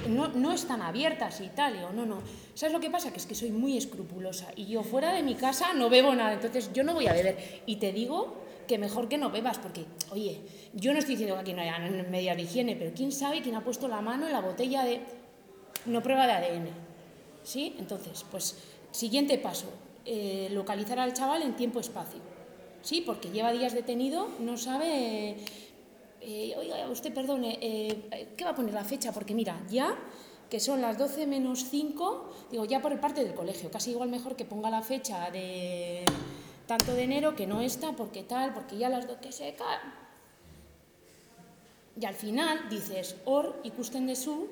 no, no están abiertas y tal, digo, no, no. ¿Sabes lo que pasa? Que es que soy muy escrupulosa y yo fuera de mi casa no bebo nada, entonces yo no voy a beber. Y te digo que mejor que no bebas, porque, oye, yo no estoy diciendo que aquí no haya medidas de higiene, pero quién sabe quién ha puesto la mano en la botella de no prueba de ADN. ¿Sí? Entonces, pues, siguiente paso, eh, localizar al chaval en tiempo-espacio. ¿Sí? Porque lleva días detenido, no sabe... oiga, usted perdone, eh, ¿qué va a poner la fecha? Porque mira, ya que son las 12 menos 5, digo, ya por parte del colegio, casi igual mejor que ponga la fecha de tanto de enero que no está, porque tal, porque ya las dos que se caen. Y al final dices, hor ikusten dezu,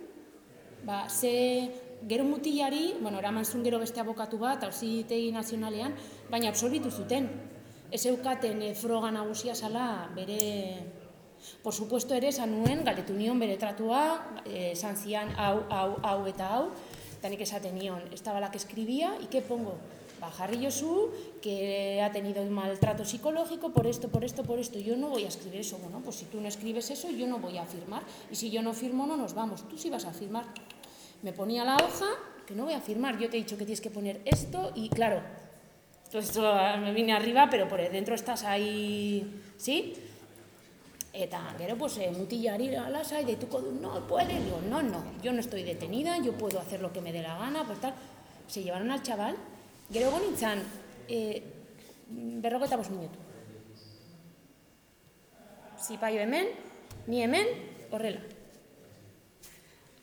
ba, ze gero mutilari, bueno, eraman zuen gero beste abokatu bat, auzitegi nazionalean, baina absolbitu zuten. Ez eukaten e, froga nagusia zala bere... Por supuesto ere, esan nuen, galetu nion bere tratua, esan zian hau, hau, hau eta hau, nion, ez da balak eskribia, ike pongo, ba, jarri que ha tenido un maltrato psicológico por esto, por esto, por esto. Yo no voy a escribir eso. Bueno, pues si tú no escribes eso, yo no voy a firmar. Y si yo no firmo, no nos vamos. Tú sí vas a firmar. Me ponía la hoja, que no voy a firmar. Yo te he dicho que tienes que poner esto y, claro, todo esto me vine arriba, pero por dentro estás ahí, ¿sí? Eta, gero, pues, eh, mutilari alasa, y de tu no puede, digo, no, no, yo no estoy detenida, yo puedo hacer lo que me dé la gana, pues tal. Se llevaron al chaval, Gero nintzen, e, berrogeta bost minutu. Zipaio hemen, ni hemen, horrela.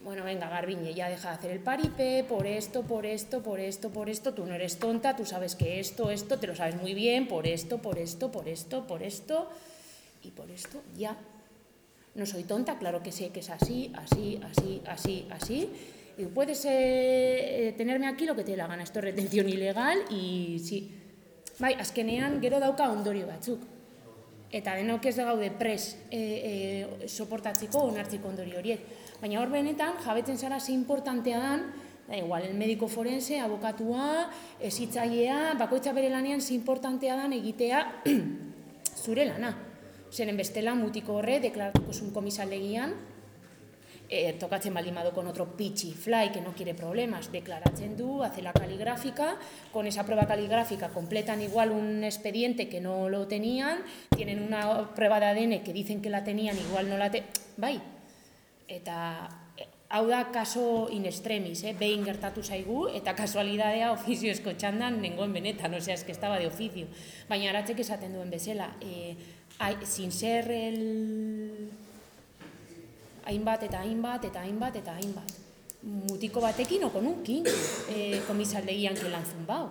bueno, venga, Garbiñe, ya deja de hacer el paripé, por esto, por esto, por esto, por esto, tú no eres tonta, tú sabes que esto, esto, te lo sabes muy bien, por esto, por esto, por esto, por esto, y por esto, ya. No soy tonta, claro que sé que es así, así, así, así, así. Y puedes eh, tenerme aquí lo que te la gana, esto es retención ilegal, y sí. Bai, azkenean gero dauka ondorio batzuk. Eta denok ez gaude pres e, e, soportatzeko onartziko ondorio horiek. Baina hor benetan, jabetzen zara ze importantea dan, da igual, el médico forense, abokatua, ezitzailea, bakoitza bere lanean ze importantea dan egitea *clears throat* zure lana. Zeren bestela mutiko horre, deklaratuko zun komisaldegian, eh, tocatzen baldin badu otro pitchy fly que no quiere problemas, declaratzen du, hace la caligráfica, con esa prueba caligráfica completan igual un expediente que no lo tenían, tienen una prueba de ADN que dicen que la tenían, igual no la te... Bai, eta eh, hau da kaso in extremis, eh? behin gertatu zaigu, eta kasualidadea ofiziozko txandan nengoen benetan, osea, es que estaba de oficio. Baina aratzek esaten duen bezala, eh, sin ser el hainbat eta hainbat eta hainbat eta hainbat. Mutiko batekin o con un kin, eh, komisaldegian lan zumbao.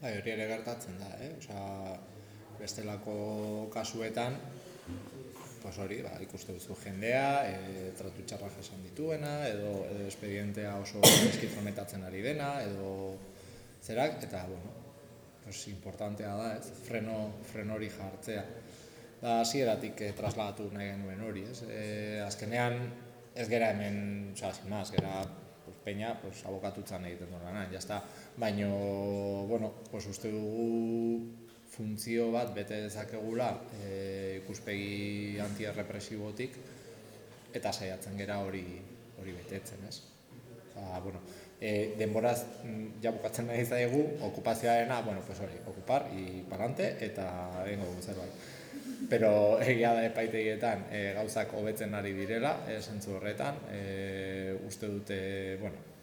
Bai, hori ere gertatzen da, eh? Osea, bestelako kasuetan, pues hori, ba, ikuste duzu jendea, e, tratu txarra jasan dituena, edo, edo expedientea oso *clears throat* eskizonetatzen ari dena, edo zerak, eta, bueno, pues importantea da, ez? Freno, freno hori jartzea. Da, hasieratik eh, trasladatu nahi genuen hori, ez? E, azkenean, ez gera hemen, osea, sin más, gera pues, peña, pues, abokatutzan egiten duen lana, jazta. Baino, bueno, pues, uste dugu funtzio bat bete dezakegula e, ikuspegi antierrepresibotik eta saiatzen gera hori hori betetzen, ez? Ba, bueno, e, denboraz mm, ja bukatzen nahi zaigu, okupazioarena, bueno, pues hori, okupar, y palante, eta egingo dugu zerbait. Pero egia da epaitegietan e, gauzak hobetzen ari direla, e, zentzu horretan, e, uste dute, bueno,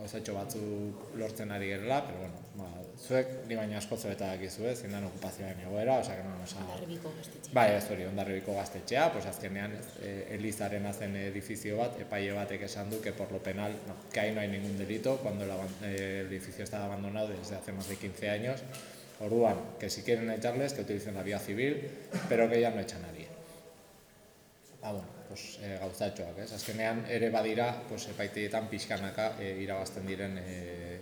gauzatxo batzuk lortzen ari gerela, pero bueno, ba, zuek ni baina asko zebeta dakizu ez, zindan okupazioaren egoera, osea, que no nos ha... Ondarribiko gaztetxe. Bai, ez hori, ondarribiko gaztetxea, pues azkenean ez, e, Elizaren hazen edifizio bat, epaile batek esan du que por lo penal, no, que ahí no hay ningún delito, cuando eh, el edificio está abandonado desde hace más de 15 años, Orduan, que si quieren echarles, que utilicen la vía civil, pero que ya no echa nadie. Ah, bueno, pues, e, gauzatxoak, ez? Azkenean ere badira, pues, epaitegietan pixkanaka e, irabazten diren e,